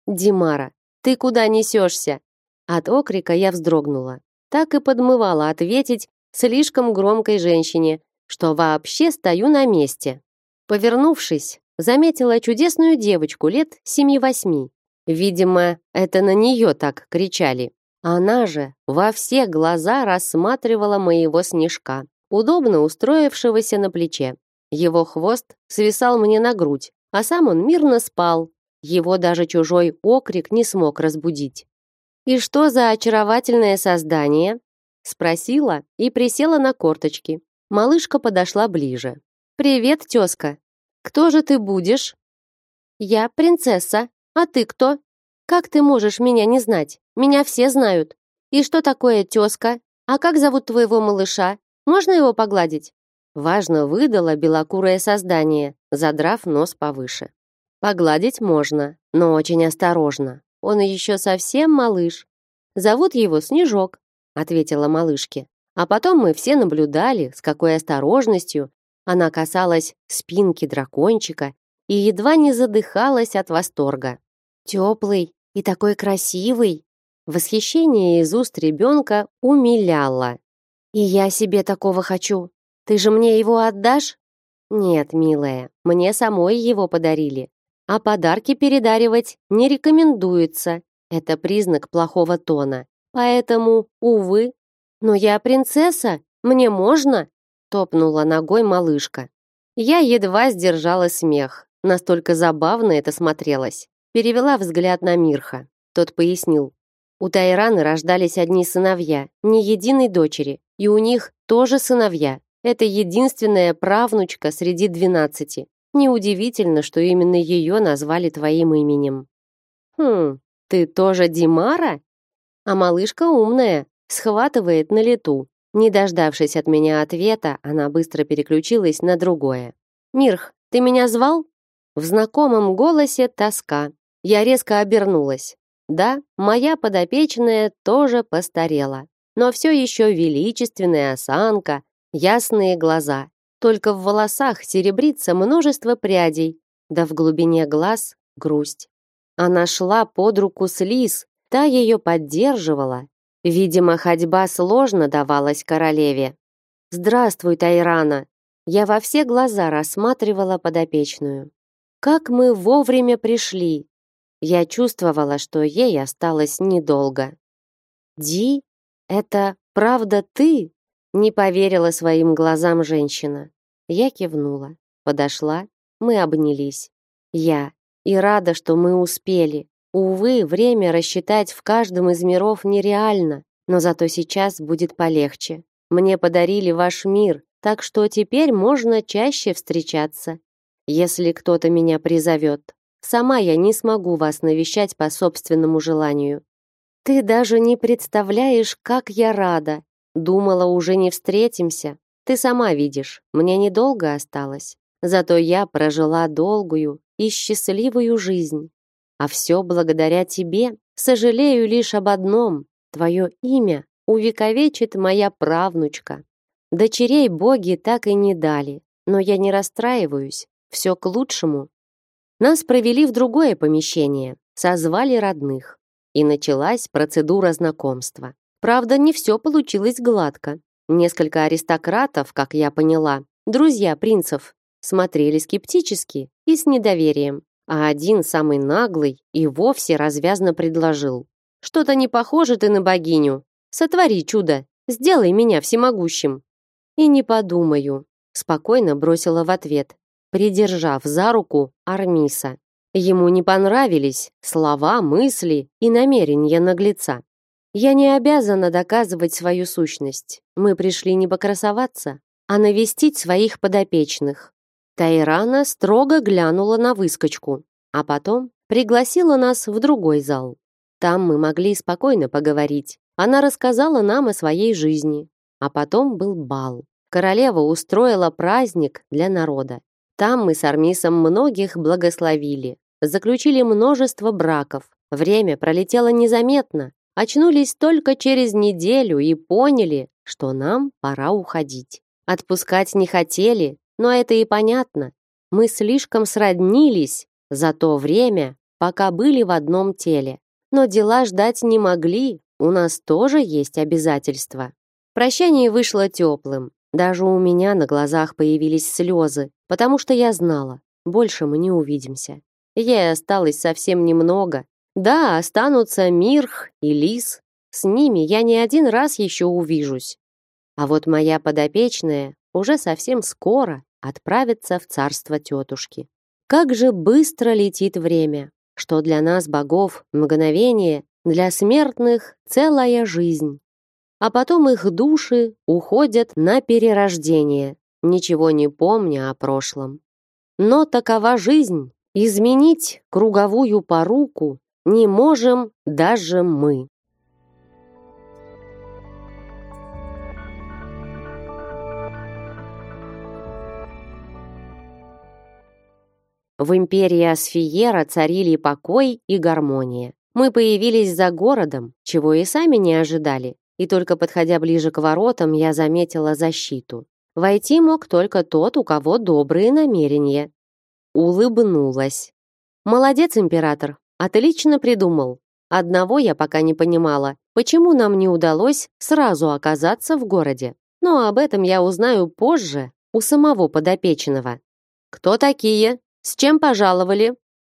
«Димара, ты куда несешься?» От окрика я вздрогнула. Так и подмывала ответить слишком громкой женщине, что вообще стою на месте. Повернувшись, заметила чудесную девочку лет семи-восьми. Видимо, это на нее так кричали. Она же во все глаза рассматривала моего снежка, удобно устроившегося на плече. Его хвост свисал мне на грудь, а сам он мирно спал. Его даже чужой окрик не смог разбудить. «И что за очаровательное создание?» Спросила и присела на корточки. Малышка подошла ближе. «Привет, тезка. Кто же ты будешь?» «Я принцесса. А ты кто? Как ты можешь меня не знать? Меня все знают. И что такое тезка? А как зовут твоего малыша? Можно его погладить?» Важно выдало белокурое создание, задрав нос повыше. Погладить можно, но очень осторожно. Он еще совсем малыш. Зовут его Снежок, ответила малышке. А потом мы все наблюдали, с какой осторожностью она касалась спинки дракончика и едва не задыхалась от восторга. Теплый и такой красивый. Восхищение из уст ребенка умиляло. И я себе такого хочу, ты же мне его отдашь? Нет, милая, мне самой его подарили. А подарки передаривать не рекомендуется. Это признак плохого тона. Поэтому, увы. Но я принцесса, мне можно? Топнула ногой малышка. Я едва сдержала смех. Настолько забавно это смотрелось. Перевела взгляд на Мирха. Тот пояснил. У Тайраны рождались одни сыновья, ни единой дочери, и у них тоже сыновья. Это единственная правнучка среди двенадцати. Неудивительно, что именно ее назвали твоим именем. Хм, ты тоже Димара? А малышка умная, схватывает на лету. Не дождавшись от меня ответа, она быстро переключилась на другое. Мирх, ты меня звал? В знакомом голосе тоска. Я резко обернулась. Да, моя подопечная тоже постарела, но все еще величественная осанка, ясные глаза. Только в волосах серебрится множество прядей, да в глубине глаз грусть. Она шла под руку с Лис, та ее поддерживала. Видимо, ходьба сложно давалась королеве. «Здравствуй, Тайрана!» Я во все глаза рассматривала подопечную. «Как мы вовремя пришли!» Я чувствовала, что ей осталось недолго. «Ди, это правда ты?» Не поверила своим глазам женщина. Я кивнула, подошла, мы обнялись. Я и рада, что мы успели. Увы, время рассчитать в каждом из миров нереально, но зато сейчас будет полегче. Мне подарили ваш мир, так что теперь можно чаще встречаться. Если кто-то меня призовет. Сама я не смогу вас навещать по собственному желанию. Ты даже не представляешь, как я рада, Думала, уже не встретимся. Ты сама видишь, мне недолго осталось. Зато я прожила долгую и счастливую жизнь. А все благодаря тебе. Сожалею лишь об одном. Твое имя увековечит моя правнучка. Дочерей боги так и не дали, но я не расстраиваюсь. Все к лучшему. Нас провели в другое помещение, созвали родных. И началась процедура знакомства. Правда, не все получилось гладко. Несколько аристократов, как я поняла, друзья принцев, смотрели скептически и с недоверием, а один, самый наглый, и вовсе развязно предложил. «Что-то не похоже ты на богиню. Сотвори чудо, сделай меня всемогущим». «И не подумаю», — спокойно бросила в ответ, придержав за руку Армиса. Ему не понравились слова, мысли и намерения наглеца. «Я не обязана доказывать свою сущность. Мы пришли не покрасоваться, а навестить своих подопечных. Тайрана строго глянула на выскочку, а потом пригласила нас в другой зал. Там мы могли спокойно поговорить. Она рассказала нам о своей жизни. А потом был бал. Королева устроила праздник для народа. Там мы с Армисом многих благословили, заключили множество браков. Время пролетело незаметно. Очнулись только через неделю и поняли, что нам пора уходить. Отпускать не хотели, но это и понятно. Мы слишком сроднились за то время, пока были в одном теле. Но дела ждать не могли, у нас тоже есть обязательства. Прощание вышло теплым. Даже у меня на глазах появились слезы, потому что я знала, больше мы не увидимся. Ей осталось совсем немного. Да, останутся Мирх и Лис. С ними я не один раз еще увижусь. А вот моя подопечная уже совсем скоро отправится в царство тетушки. Как же быстро летит время, что для нас, богов, мгновение, для смертных целая жизнь. А потом их души уходят на перерождение, ничего не помня о прошлом. Но такова жизнь, изменить круговую поруку не можем даже мы. В империи Асфиера царили покой и гармония. Мы появились за городом, чего и сами не ожидали, и только подходя ближе к воротам, я заметила защиту. Войти мог только тот, у кого добрые намерения. Улыбнулась. «Молодец, император, отлично придумал. Одного я пока не понимала, почему нам не удалось сразу оказаться в городе. Но об этом я узнаю позже у самого подопечного. Кто такие? С чем пожаловали?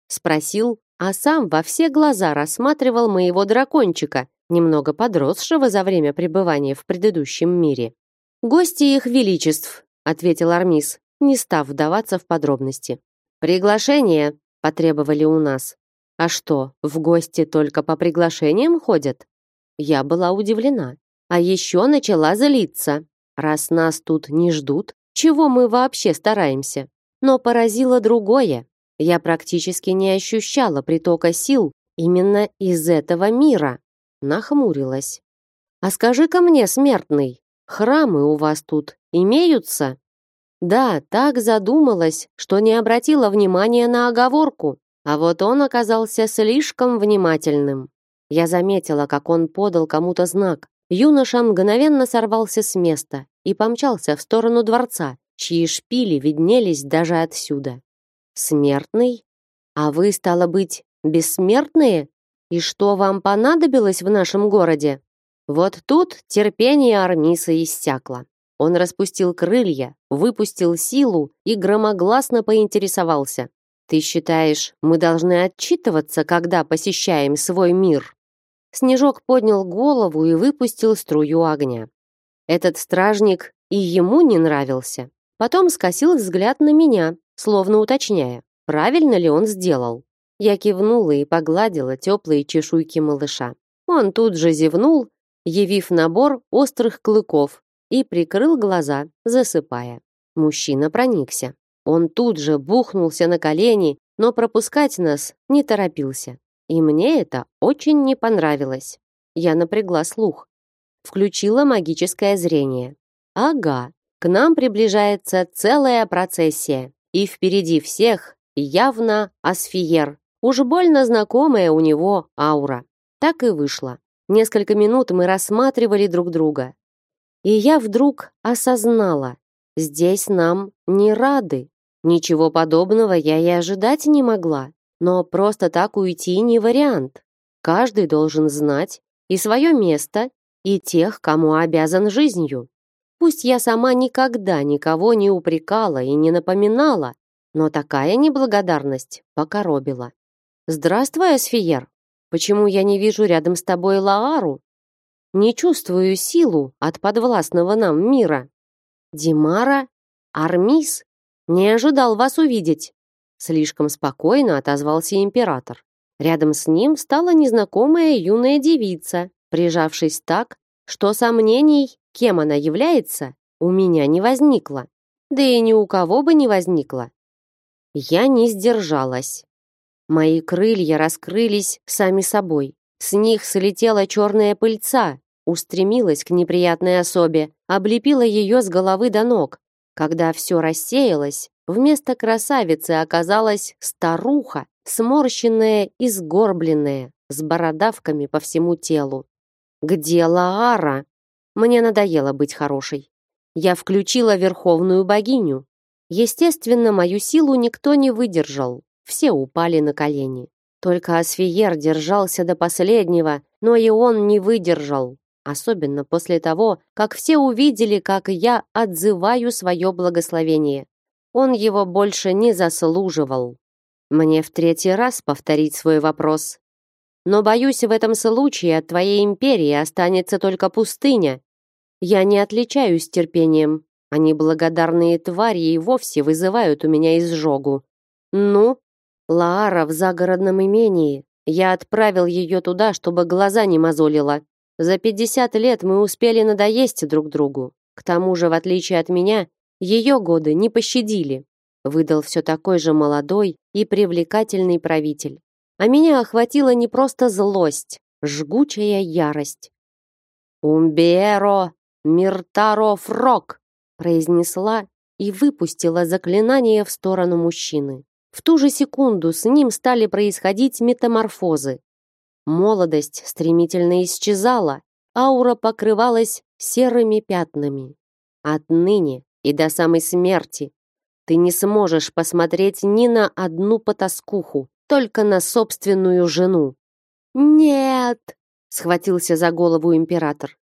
спросил, а сам во все глаза рассматривал моего дракончика, немного подросшего за время пребывания в предыдущем мире. Гости их величеств, ответил Армис, не став вдаваться в подробности. Приглашение потребовали у нас. А что, в гости только по приглашениям ходят? Я была удивлена, а еще начала злиться. Раз нас тут не ждут, чего мы вообще стараемся? Но поразило другое. Я практически не ощущала притока сил именно из этого мира. Нахмурилась. «А скажи-ка мне, смертный, храмы у вас тут имеются?» Да, так задумалась, что не обратила внимания на оговорку, а вот он оказался слишком внимательным. Я заметила, как он подал кому-то знак. Юноша мгновенно сорвался с места и помчался в сторону дворца, чьи шпили виднелись даже отсюда. Смертный? А вы, стало быть, бессмертные? И что вам понадобилось в нашем городе? Вот тут терпение Армиса иссякло. Он распустил крылья, выпустил силу и громогласно поинтересовался. «Ты считаешь, мы должны отчитываться, когда посещаем свой мир?» Снежок поднял голову и выпустил струю огня. Этот стражник и ему не нравился. Потом скосил взгляд на меня, словно уточняя, правильно ли он сделал. Я кивнула и погладила теплые чешуйки малыша. Он тут же зевнул, явив набор острых клыков, и прикрыл глаза, засыпая. Мужчина проникся. Он тут же бухнулся на колени, но пропускать нас не торопился. И мне это очень не понравилось. Я напрягла слух. включила магическое зрение. Ага, к нам приближается целая процессия, и впереди всех явно Асфиер. Уж больно знакомая у него аура. Так и вышло. Несколько минут мы рассматривали друг друга. И я вдруг осознала, здесь нам не рады. Ничего подобного я и ожидать не могла. Но просто так уйти не вариант. Каждый должен знать и свое место, и тех, кому обязан жизнью. Пусть я сама никогда никого не упрекала и не напоминала, но такая неблагодарность покоробила. «Здравствуй, Асфиер. Почему я не вижу рядом с тобой Лаару? Не чувствую силу от подвластного нам мира. Димара? Армис? Не ожидал вас увидеть». Слишком спокойно отозвался император. Рядом с ним стала незнакомая юная девица, прижавшись так, что сомнений, кем она является, у меня не возникло. Да и ни у кого бы не возникло. Я не сдержалась. Мои крылья раскрылись сами собой. С них слетела черная пыльца, устремилась к неприятной особе, облепила ее с головы до ног. Когда все рассеялось, вместо красавицы оказалась старуха, сморщенная и сгорбленная, с бородавками по всему телу. «Где Лаара?» Мне надоело быть хорошей. Я включила верховную богиню. Естественно, мою силу никто не выдержал. Все упали на колени. Только Асфиер держался до последнего, но и он не выдержал. Особенно после того, как все увидели, как я отзываю свое благословение. Он его больше не заслуживал. Мне в третий раз повторить свой вопрос. Но боюсь, в этом случае от твоей империи останется только пустыня. Я не отличаюсь терпением. Они благодарные твари и вовсе вызывают у меня изжогу. Ну, Лаара в загородном имении. Я отправил ее туда, чтобы глаза не мозолила. За пятьдесят лет мы успели надоесть друг другу. К тому же, в отличие от меня, ее годы не пощадили выдал все такой же молодой и привлекательный правитель. А меня охватила не просто злость, жгучая ярость. «Умберо миртаро фрок!» произнесла и выпустила заклинание в сторону мужчины. В ту же секунду с ним стали происходить метаморфозы. Молодость стремительно исчезала, аура покрывалась серыми пятнами. Отныне и до самой смерти ты не сможешь посмотреть ни на одну потаскуху, только на собственную жену. Нет, схватился за голову император.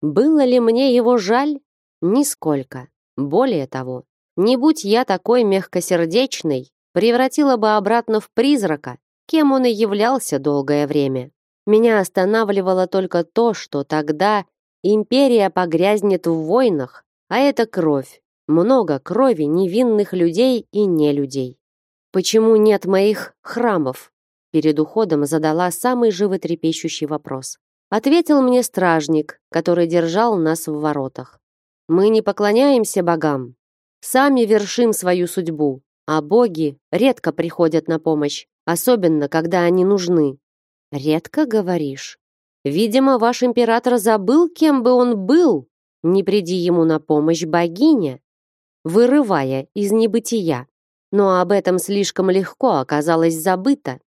Было ли мне его жаль? Нисколько. Более того, не будь я такой мягкосердечной, превратила бы обратно в призрака, кем он и являлся долгое время. Меня останавливало только то, что тогда империя погрязнет в войнах, а это кровь, много крови невинных людей и нелюдей. Почему нет моих храмов? Перед уходом задала самый животрепещущий вопрос. Ответил мне стражник, который держал нас в воротах. Мы не поклоняемся богам, сами вершим свою судьбу, а боги редко приходят на помощь, особенно когда они нужны. Редко говоришь? Видимо, ваш император забыл, кем бы он был. Не приди ему на помощь богиня, вырывая из небытия. Но об этом слишком легко оказалось забыто.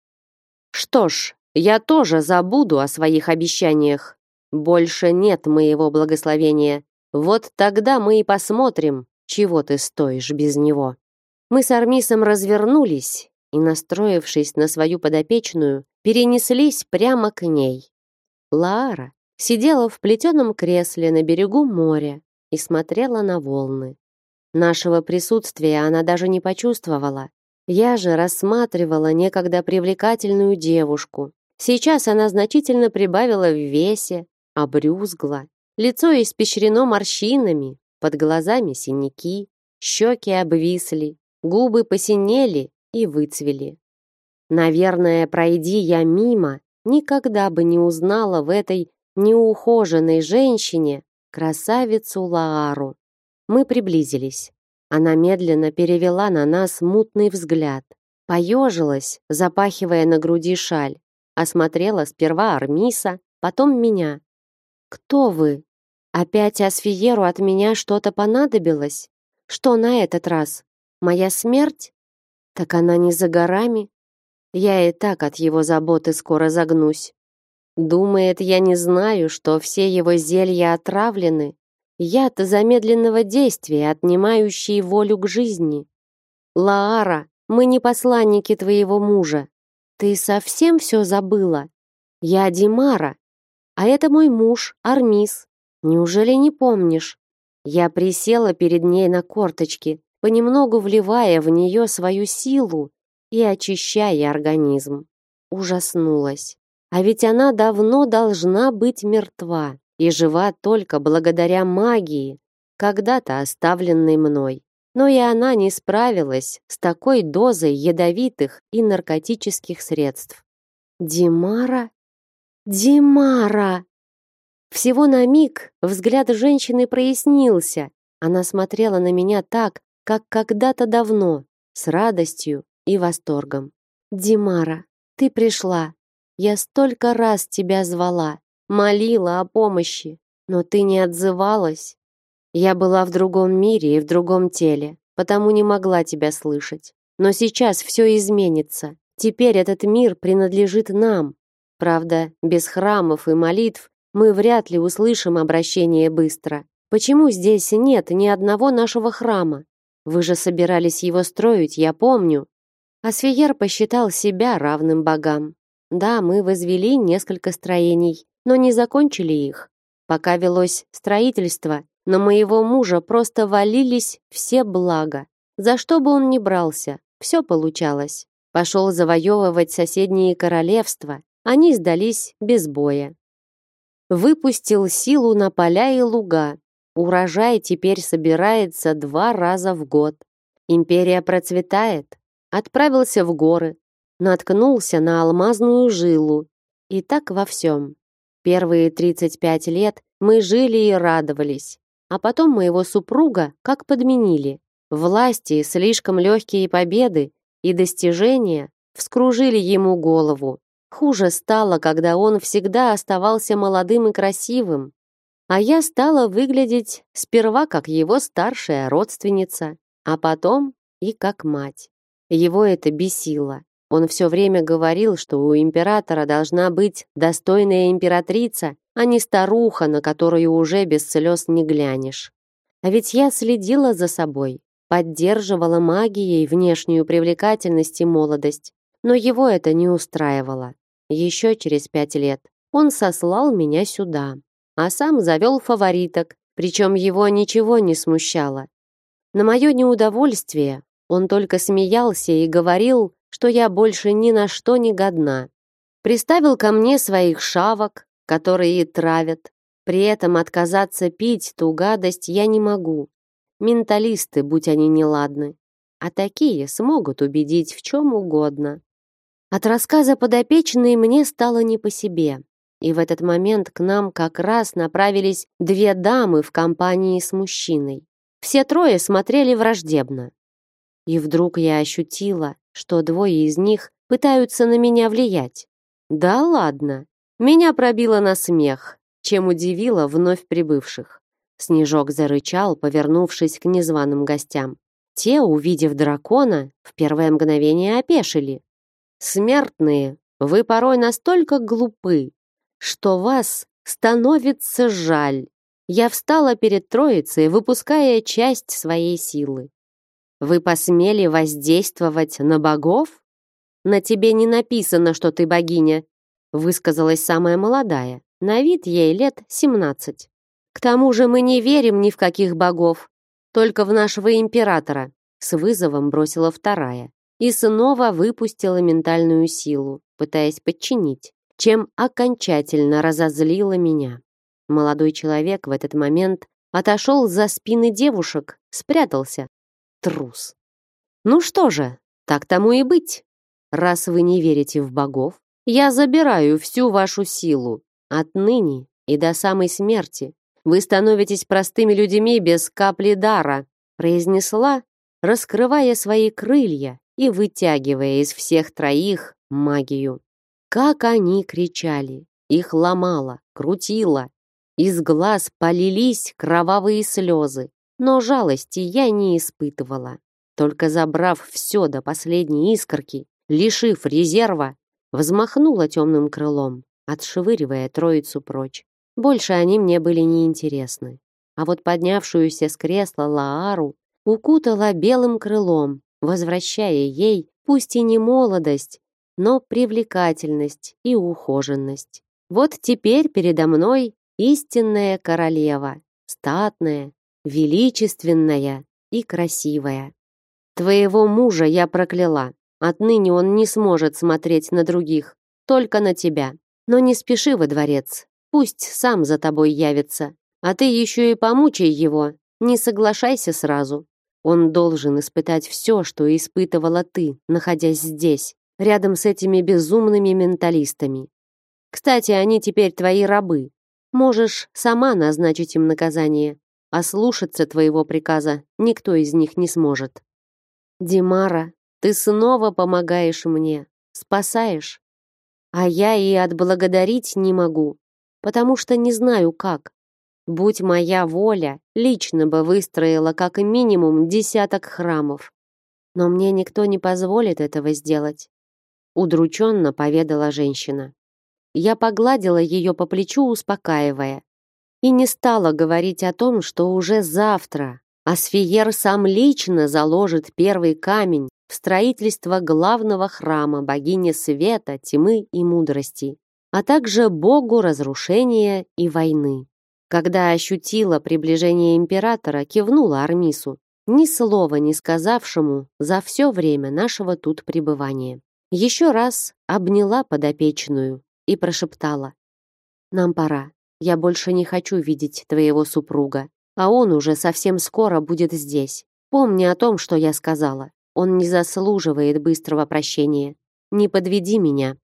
Что ж, я тоже забуду о своих обещаниях. Больше нет моего благословения. Вот тогда мы и посмотрим, чего ты стоишь без него. Мы с Армисом развернулись и, настроившись на свою подопечную, перенеслись прямо к ней. Лара сидела в плетеном кресле на берегу моря и смотрела на волны. Нашего присутствия она даже не почувствовала. Я же рассматривала некогда привлекательную девушку. Сейчас она значительно прибавила в весе, обрюзгла. Лицо испещрено морщинами, под глазами синяки, щеки обвисли, губы посинели и выцвели. Наверное, пройди я мимо, никогда бы не узнала в этой неухоженной женщине красавицу Лаару. Мы приблизились. Она медленно перевела на нас мутный взгляд, поежилась, запахивая на груди шаль, осмотрела сперва Армиса, потом меня. «Кто вы?» Опять Асфиеру от меня что-то понадобилось? Что на этот раз? Моя смерть? Так она не за горами. Я и так от его заботы скоро загнусь. Думает, я не знаю, что все его зелья отравлены. Яд замедленного действия, отнимающий волю к жизни. Лаара, мы не посланники твоего мужа. Ты совсем все забыла? Я Димара, а это мой муж, Армис. Неужели не помнишь? Я присела перед ней на корточки, понемногу вливая в нее свою силу и очищая организм. Ужаснулась. А ведь она давно должна быть мертва и жива только благодаря магии, когда-то оставленной мной. Но и она не справилась с такой дозой ядовитых и наркотических средств. Димара? Димара! Всего на миг взгляд женщины прояснился. Она смотрела на меня так, как когда-то давно, с радостью и восторгом. «Димара, ты пришла. Я столько раз тебя звала, молила о помощи, но ты не отзывалась. Я была в другом мире и в другом теле, потому не могла тебя слышать. Но сейчас все изменится. Теперь этот мир принадлежит нам. Правда, без храмов и молитв мы вряд ли услышим обращение быстро. Почему здесь нет ни одного нашего храма? Вы же собирались его строить, я помню. Асфиер посчитал себя равным богам. Да, мы возвели несколько строений, но не закончили их. Пока велось строительство, на моего мужа просто валились все блага. За что бы он ни брался, все получалось. Пошел завоевывать соседние королевства, они сдались без боя выпустил силу на поля и луга. Урожай теперь собирается два раза в год. Империя процветает. Отправился в горы, наткнулся на алмазную жилу. И так во всем. Первые 35 лет мы жили и радовались. А потом моего супруга как подменили. Власти, слишком легкие победы и достижения вскружили ему голову. Хуже стало, когда он всегда оставался молодым и красивым, а я стала выглядеть сперва как его старшая родственница, а потом и как мать. Его это бесило. Он все время говорил, что у императора должна быть достойная императрица, а не старуха, на которую уже без слез не глянешь. А ведь я следила за собой, поддерживала магией внешнюю привлекательность и молодость, но его это не устраивало. Еще через пять лет он сослал меня сюда, а сам завел фавориток, причем его ничего не смущало. На мое неудовольствие он только смеялся и говорил, что я больше ни на что не годна. Приставил ко мне своих шавок, которые травят. При этом отказаться пить ту гадость я не могу. Менталисты, будь они неладны. А такие смогут убедить в чем угодно. От рассказа подопечной мне стало не по себе. И в этот момент к нам как раз направились две дамы в компании с мужчиной. Все трое смотрели враждебно. И вдруг я ощутила, что двое из них пытаются на меня влиять. Да ладно. Меня пробило на смех, чем удивило вновь прибывших. Снежок зарычал, повернувшись к незваным гостям. Те, увидев дракона, в первое мгновение опешили, Смертные, вы порой настолько глупы, что вас становится жаль. Я встала перед Троицей, выпуская часть своей силы. Вы посмели воздействовать на богов? На тебе не написано, что ты богиня, высказалась самая молодая. На вид ей лет семнадцать. К тому же мы не верим ни в каких богов, только в нашего императора, с вызовом бросила вторая и снова выпустила ментальную силу, пытаясь подчинить, чем окончательно разозлила меня. Молодой человек в этот момент отошел за спины девушек, спрятался. Трус. Ну что же, так тому и быть. Раз вы не верите в богов, я забираю всю вашу силу. Отныне и до самой смерти вы становитесь простыми людьми без капли дара, произнесла, раскрывая свои крылья и вытягивая из всех троих магию. Как они кричали! Их ломало, крутило. Из глаз полились кровавые слезы, но жалости я не испытывала. Только забрав все до последней искорки, лишив резерва, взмахнула темным крылом, отшвыривая троицу прочь. Больше они мне были неинтересны. А вот поднявшуюся с кресла Лаару укутала белым крылом, возвращая ей, пусть и не молодость, но привлекательность и ухоженность. Вот теперь передо мной истинная королева, статная, величественная и красивая. Твоего мужа я прокляла. Отныне он не сможет смотреть на других, только на тебя. Но не спеши во дворец, пусть сам за тобой явится. А ты еще и помучай его, не соглашайся сразу. Он должен испытать все, что испытывала ты, находясь здесь, рядом с этими безумными менталистами. Кстати, они теперь твои рабы, Можешь сама назначить им наказание, а слушаться твоего приказа никто из них не сможет. Димара, ты снова помогаешь мне, спасаешь. А я и отблагодарить не могу, потому что не знаю как. Будь моя воля, лично бы выстроила как минимум десяток храмов. Но мне никто не позволит этого сделать. Удрученно поведала женщина. Я погладила ее по плечу, успокаивая. И не стала говорить о том, что уже завтра Асфиер сам лично заложит первый камень в строительство главного храма богини света, тьмы и мудрости, а также богу разрушения и войны. Когда ощутила приближение императора, кивнула Армису, ни слова не сказавшему за все время нашего тут пребывания. Еще раз обняла подопечную и прошептала. «Нам пора. Я больше не хочу видеть твоего супруга, а он уже совсем скоро будет здесь. Помни о том, что я сказала. Он не заслуживает быстрого прощения. Не подведи меня.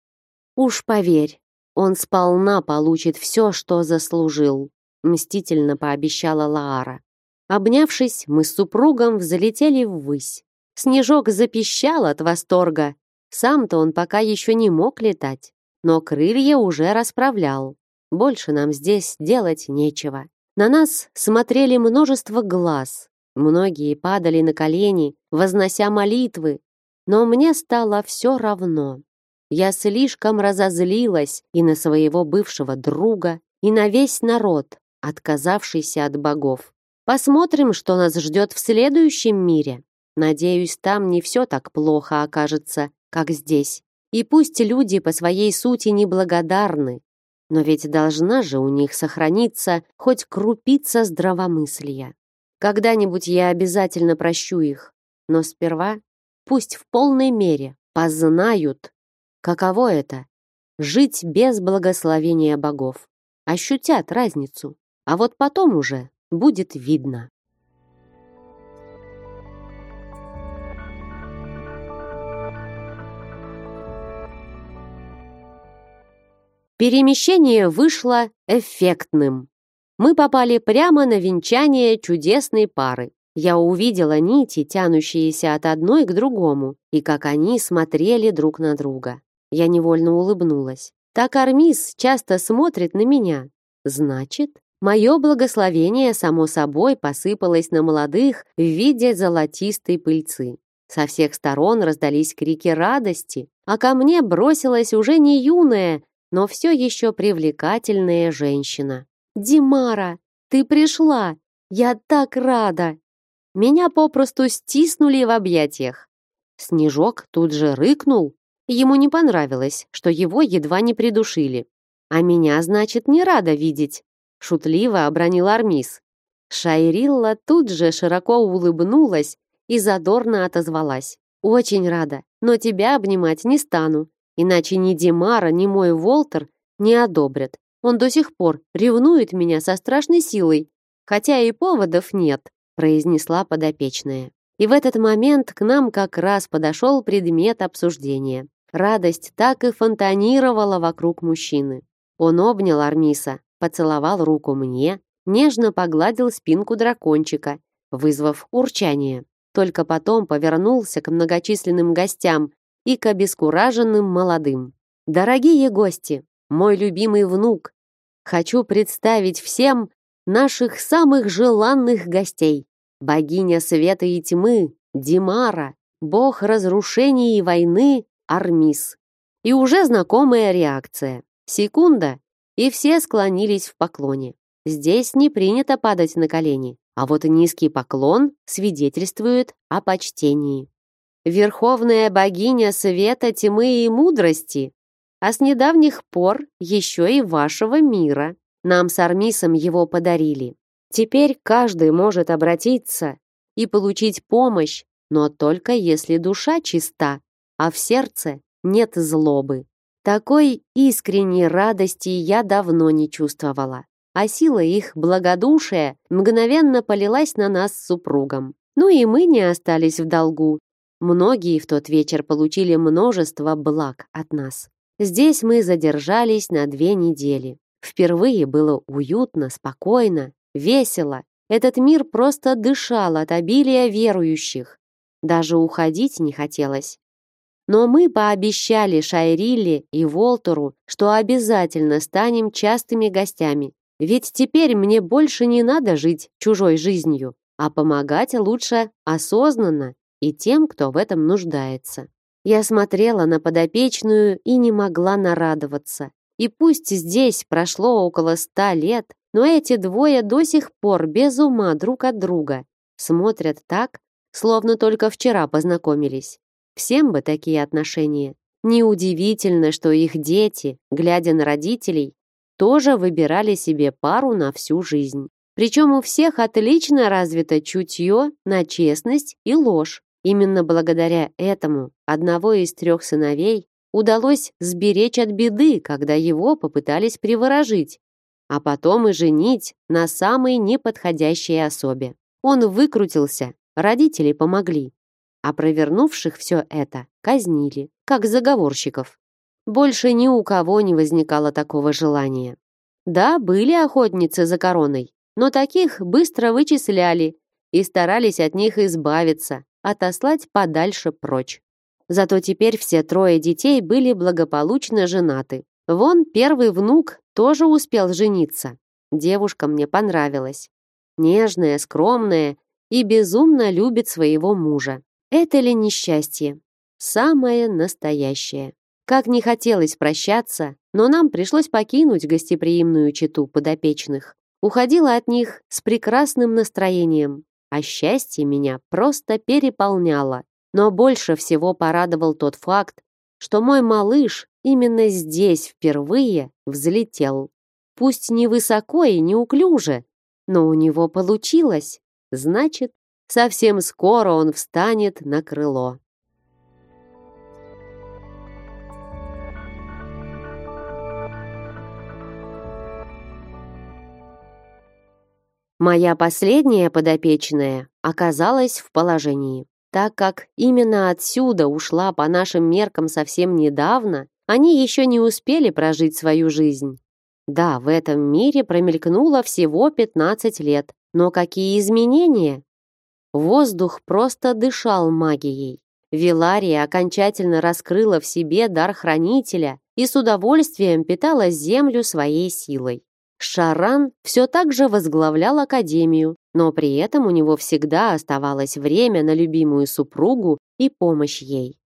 Уж поверь, он сполна получит все, что заслужил», мстительно пообещала Лаара. Обнявшись, мы с супругом взлетели ввысь. Снежок запищал от восторга. Сам-то он пока еще не мог летать но крылья уже расправлял. Больше нам здесь делать нечего. На нас смотрели множество глаз. Многие падали на колени, вознося молитвы. Но мне стало все равно. Я слишком разозлилась и на своего бывшего друга, и на весь народ, отказавшийся от богов. Посмотрим, что нас ждет в следующем мире. Надеюсь, там не все так плохо окажется, как здесь. И пусть люди по своей сути неблагодарны, но ведь должна же у них сохраниться хоть крупица здравомыслия. Когда-нибудь я обязательно прощу их, но сперва пусть в полной мере познают, каково это — жить без благословения богов, ощутят разницу, а вот потом уже будет видно. Перемещение вышло эффектным. Мы попали прямо на венчание чудесной пары. Я увидела нити, тянущиеся от одной к другому, и как они смотрели друг на друга. Я невольно улыбнулась. Так Армис часто смотрит на меня. Значит, мое благословение само собой посыпалось на молодых в виде золотистой пыльцы. Со всех сторон раздались крики радости, а ко мне бросилась уже не юная, но все еще привлекательная женщина. «Димара, ты пришла! Я так рада!» Меня попросту стиснули в объятиях. Снежок тут же рыкнул. Ему не понравилось, что его едва не придушили. «А меня, значит, не рада видеть», — шутливо обронил Армис. Шайрилла тут же широко улыбнулась и задорно отозвалась. «Очень рада, но тебя обнимать не стану. Иначе ни Димара, ни мой Волтер не одобрят. Он до сих пор ревнует меня со страшной силой, хотя и поводов нет, произнесла подопечная. И в этот момент к нам как раз подошел предмет обсуждения. Радость так и фонтанировала вокруг мужчины. Он обнял Армиса, поцеловал руку мне, нежно погладил спинку дракончика, вызвав урчание. Только потом повернулся к многочисленным гостям и к обескураженным молодым. «Дорогие гости, мой любимый внук, хочу представить всем наших самых желанных гостей. Богиня света и тьмы, Димара, бог разрушений и войны, Армис. И уже знакомая реакция. Секунда, и все склонились в поклоне. Здесь не принято падать на колени, а вот низкий поклон свидетельствует о почтении. Верховная богиня света, тьмы и мудрости, а с недавних пор еще и вашего мира. Нам с Армисом его подарили. Теперь каждый может обратиться и получить помощь, но только если душа чиста, а в сердце нет злобы. Такой искренней радости я давно не чувствовала, а сила их благодушия мгновенно полилась на нас с супругом. Ну и мы не остались в долгу. Многие в тот вечер получили множество благ от нас. Здесь мы задержались на две недели. Впервые было уютно, спокойно, весело. Этот мир просто дышал от обилия верующих. Даже уходить не хотелось. Но мы пообещали Шайрилле и Волтеру, что обязательно станем частыми гостями. Ведь теперь мне больше не надо жить чужой жизнью, а помогать лучше осознанно и тем, кто в этом нуждается. Я смотрела на подопечную и не могла нарадоваться. И пусть здесь прошло около ста лет, но эти двое до сих пор без ума друг от друга. Смотрят так, словно только вчера познакомились. Всем бы такие отношения. Неудивительно, что их дети, глядя на родителей, тоже выбирали себе пару на всю жизнь. Причем у всех отлично развито чутье на честность и ложь. Именно благодаря этому одного из трех сыновей удалось сберечь от беды, когда его попытались приворожить, а потом и женить на самой неподходящей особе. Он выкрутился, родители помогли, а провернувших все это казнили, как заговорщиков. Больше ни у кого не возникало такого желания. Да, были охотницы за короной, но таких быстро вычисляли и старались от них избавиться, отослать подальше прочь. Зато теперь все трое детей были благополучно женаты. Вон первый внук тоже успел жениться. Девушка мне понравилась. Нежная, скромная и безумно любит своего мужа. Это ли несчастье? Самое настоящее. Как не хотелось прощаться, но нам пришлось покинуть гостеприимную чету подопечных. Уходила от них с прекрасным настроением, а счастье меня просто переполняло. Но больше всего порадовал тот факт, что мой малыш именно здесь впервые взлетел. Пусть не высоко и не уклюже, но у него получилось. Значит, совсем скоро он встанет на крыло. Моя последняя подопечная оказалась в положении. Так как именно отсюда ушла по нашим меркам совсем недавно, они еще не успели прожить свою жизнь. Да, в этом мире промелькнуло всего 15 лет, но какие изменения? Воздух просто дышал магией. Вилария окончательно раскрыла в себе дар хранителя и с удовольствием питала землю своей силой. Шаран все так же возглавлял академию, но при этом у него всегда оставалось время на любимую супругу и помощь ей.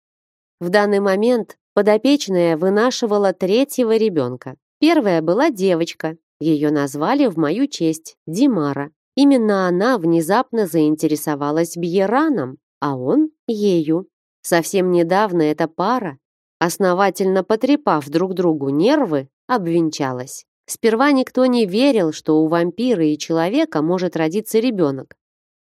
В данный момент подопечная вынашивала третьего ребенка. Первая была девочка, ее назвали в мою честь Димара. Именно она внезапно заинтересовалась Бьераном, а он ею. Совсем недавно эта пара, основательно потрепав друг другу нервы, обвенчалась. Сперва никто не верил, что у вампира и человека может родиться ребенок.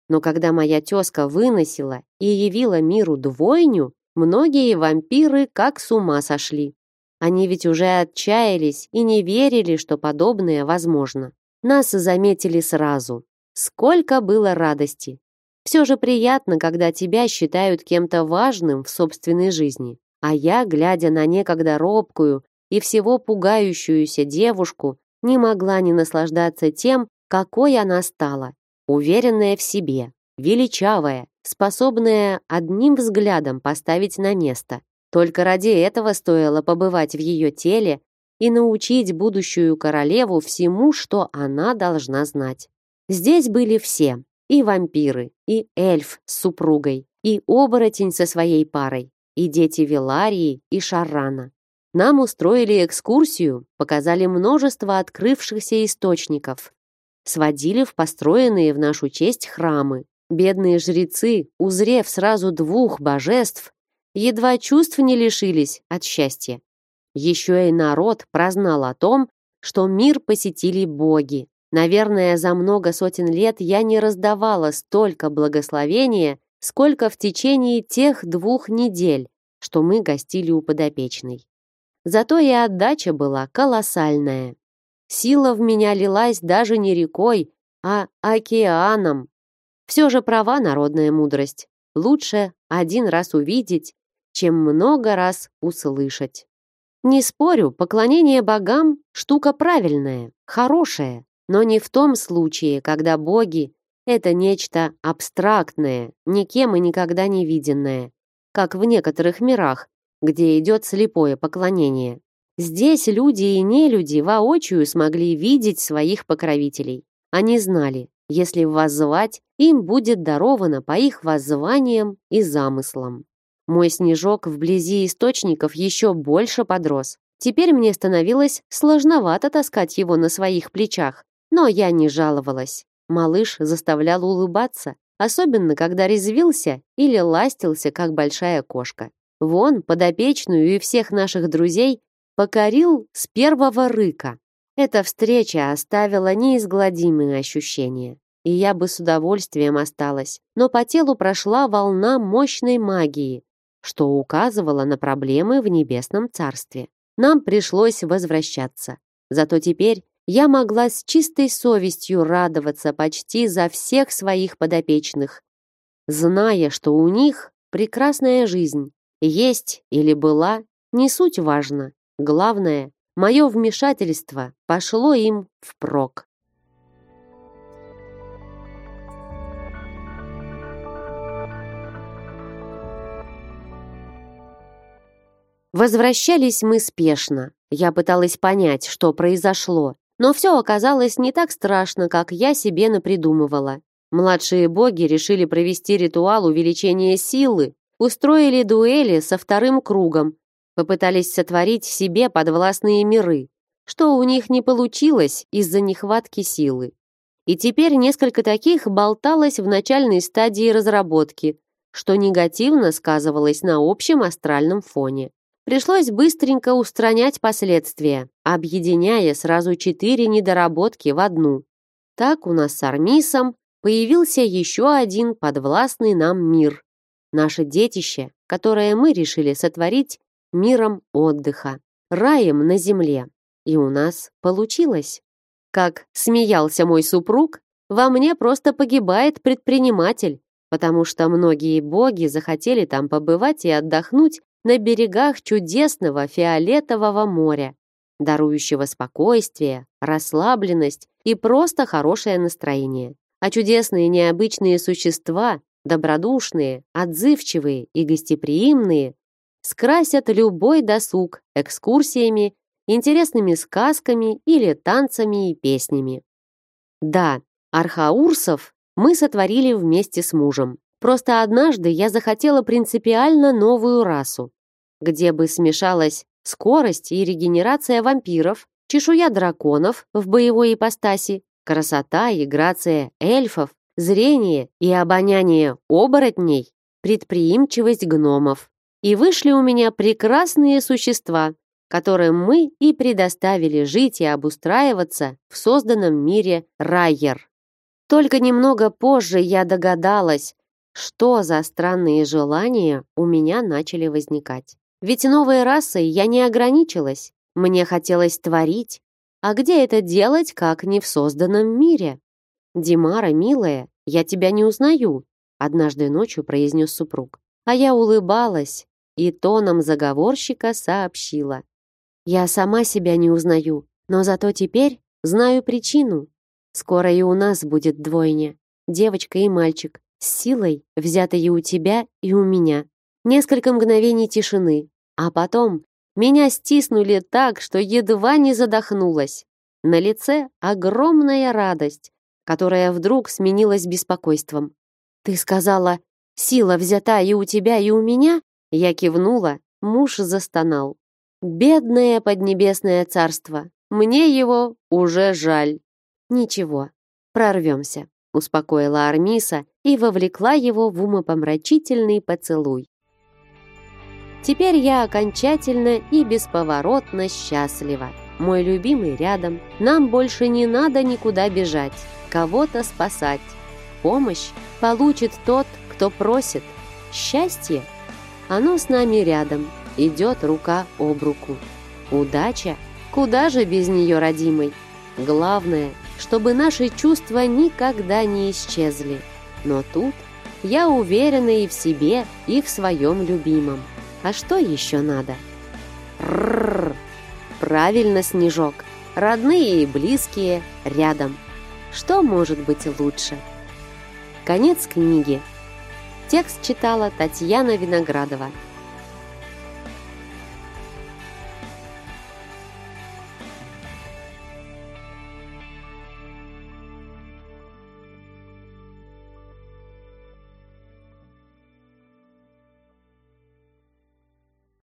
Но когда моя тезка выносила и явила миру двойню, многие вампиры как с ума сошли. Они ведь уже отчаялись и не верили, что подобное возможно. Нас заметили сразу. Сколько было радости. Все же приятно, когда тебя считают кем-то важным в собственной жизни. А я, глядя на некогда робкую и всего пугающуюся девушку не могла не наслаждаться тем, какой она стала, уверенная в себе, величавая, способная одним взглядом поставить на место. Только ради этого стоило побывать в ее теле и научить будущую королеву всему, что она должна знать. Здесь были все, и вампиры, и эльф с супругой, и оборотень со своей парой, и дети Веларии и Шаррана. Нам устроили экскурсию, показали множество открывшихся источников, сводили в построенные в нашу честь храмы. Бедные жрецы, узрев сразу двух божеств, едва чувств не лишились от счастья. Еще и народ прознал о том, что мир посетили боги. Наверное, за много сотен лет я не раздавала столько благословения, сколько в течение тех двух недель, что мы гостили у подопечной. Зато и отдача была колоссальная. Сила в меня лилась даже не рекой, а океаном. Все же права народная мудрость. Лучше один раз увидеть, чем много раз услышать. Не спорю, поклонение богам – штука правильная, хорошая, но не в том случае, когда боги – это нечто абстрактное, никем и никогда не виденное, как в некоторых мирах, где идет слепое поклонение. Здесь люди и нелюди воочию смогли видеть своих покровителей. Они знали, если воззвать, им будет даровано по их воззваниям и замыслам. Мой снежок вблизи источников еще больше подрос. Теперь мне становилось сложновато таскать его на своих плечах, но я не жаловалась. Малыш заставлял улыбаться, особенно когда резвился или ластился, как большая кошка. Вон, подопечную и всех наших друзей покорил с первого рыка. Эта встреча оставила неизгладимые ощущения, и я бы с удовольствием осталась, но по телу прошла волна мощной магии, что указывало на проблемы в небесном царстве. Нам пришлось возвращаться. Зато теперь я могла с чистой совестью радоваться почти за всех своих подопечных, зная, что у них прекрасная жизнь, есть или была, не суть важно. Главное, мое вмешательство пошло им впрок. Возвращались мы спешно. Я пыталась понять, что произошло, но все оказалось не так страшно, как я себе напридумывала. Младшие боги решили провести ритуал увеличения силы, устроили дуэли со вторым кругом, попытались сотворить себе подвластные миры, что у них не получилось из-за нехватки силы. И теперь несколько таких болталось в начальной стадии разработки, что негативно сказывалось на общем астральном фоне. Пришлось быстренько устранять последствия, объединяя сразу четыре недоработки в одну. Так у нас с Армисом появился еще один подвластный нам мир. Наше детище, которое мы решили сотворить миром отдыха, раем на земле. И у нас получилось. Как смеялся мой супруг, во мне просто погибает предприниматель, потому что многие боги захотели там побывать и отдохнуть на берегах чудесного фиолетового моря, дарующего спокойствие, расслабленность и просто хорошее настроение. А чудесные необычные существа, добродушные, отзывчивые и гостеприимные, скрасят любой досуг экскурсиями, интересными сказками или танцами и песнями. Да, архаурсов мы сотворили вместе с мужем. Просто однажды я захотела принципиально новую расу, где бы смешалась скорость и регенерация вампиров, чешуя драконов в боевой ипостаси, красота и грация эльфов, зрение и обоняние оборотней, предприимчивость гномов. И вышли у меня прекрасные существа, которым мы и предоставили жить и обустраиваться в созданном мире Райер. Только немного позже я догадалась, что за странные желания у меня начали возникать? Ведь новой расой я не ограничилась. Мне хотелось творить. А где это делать, как не в созданном мире? Димара, милая, я тебя не узнаю, однажды ночью произнес супруг. А я улыбалась и тоном заговорщика сообщила. Я сама себя не узнаю, но зато теперь знаю причину. Скоро и у нас будет двойня, девочка и мальчик с силой, взятой и у тебя, и у меня. Несколько мгновений тишины, а потом Меня стиснули так, что едва не задохнулась. На лице огромная радость, которая вдруг сменилась беспокойством. «Ты сказала, сила взята и у тебя, и у меня?» Я кивнула, муж застонал. «Бедное поднебесное царство! Мне его уже жаль!» «Ничего, прорвемся», — успокоила Армиса и вовлекла его в умопомрачительный поцелуй. Теперь я окончательно и бесповоротно счастлива. Мой любимый рядом. Нам больше не надо никуда бежать, кого-то спасать. Помощь получит тот, кто просит. Счастье? Оно с нами рядом, идет рука об руку. Удача? Куда же без нее, родимый? Главное, чтобы наши чувства никогда не исчезли. Но тут я уверена и в себе, и в своем любимом. А что еще надо? Рррр. Правильно, Снежок. Родные и близкие рядом. Что может быть лучше? Конец книги. Текст читала Татьяна Виноградова.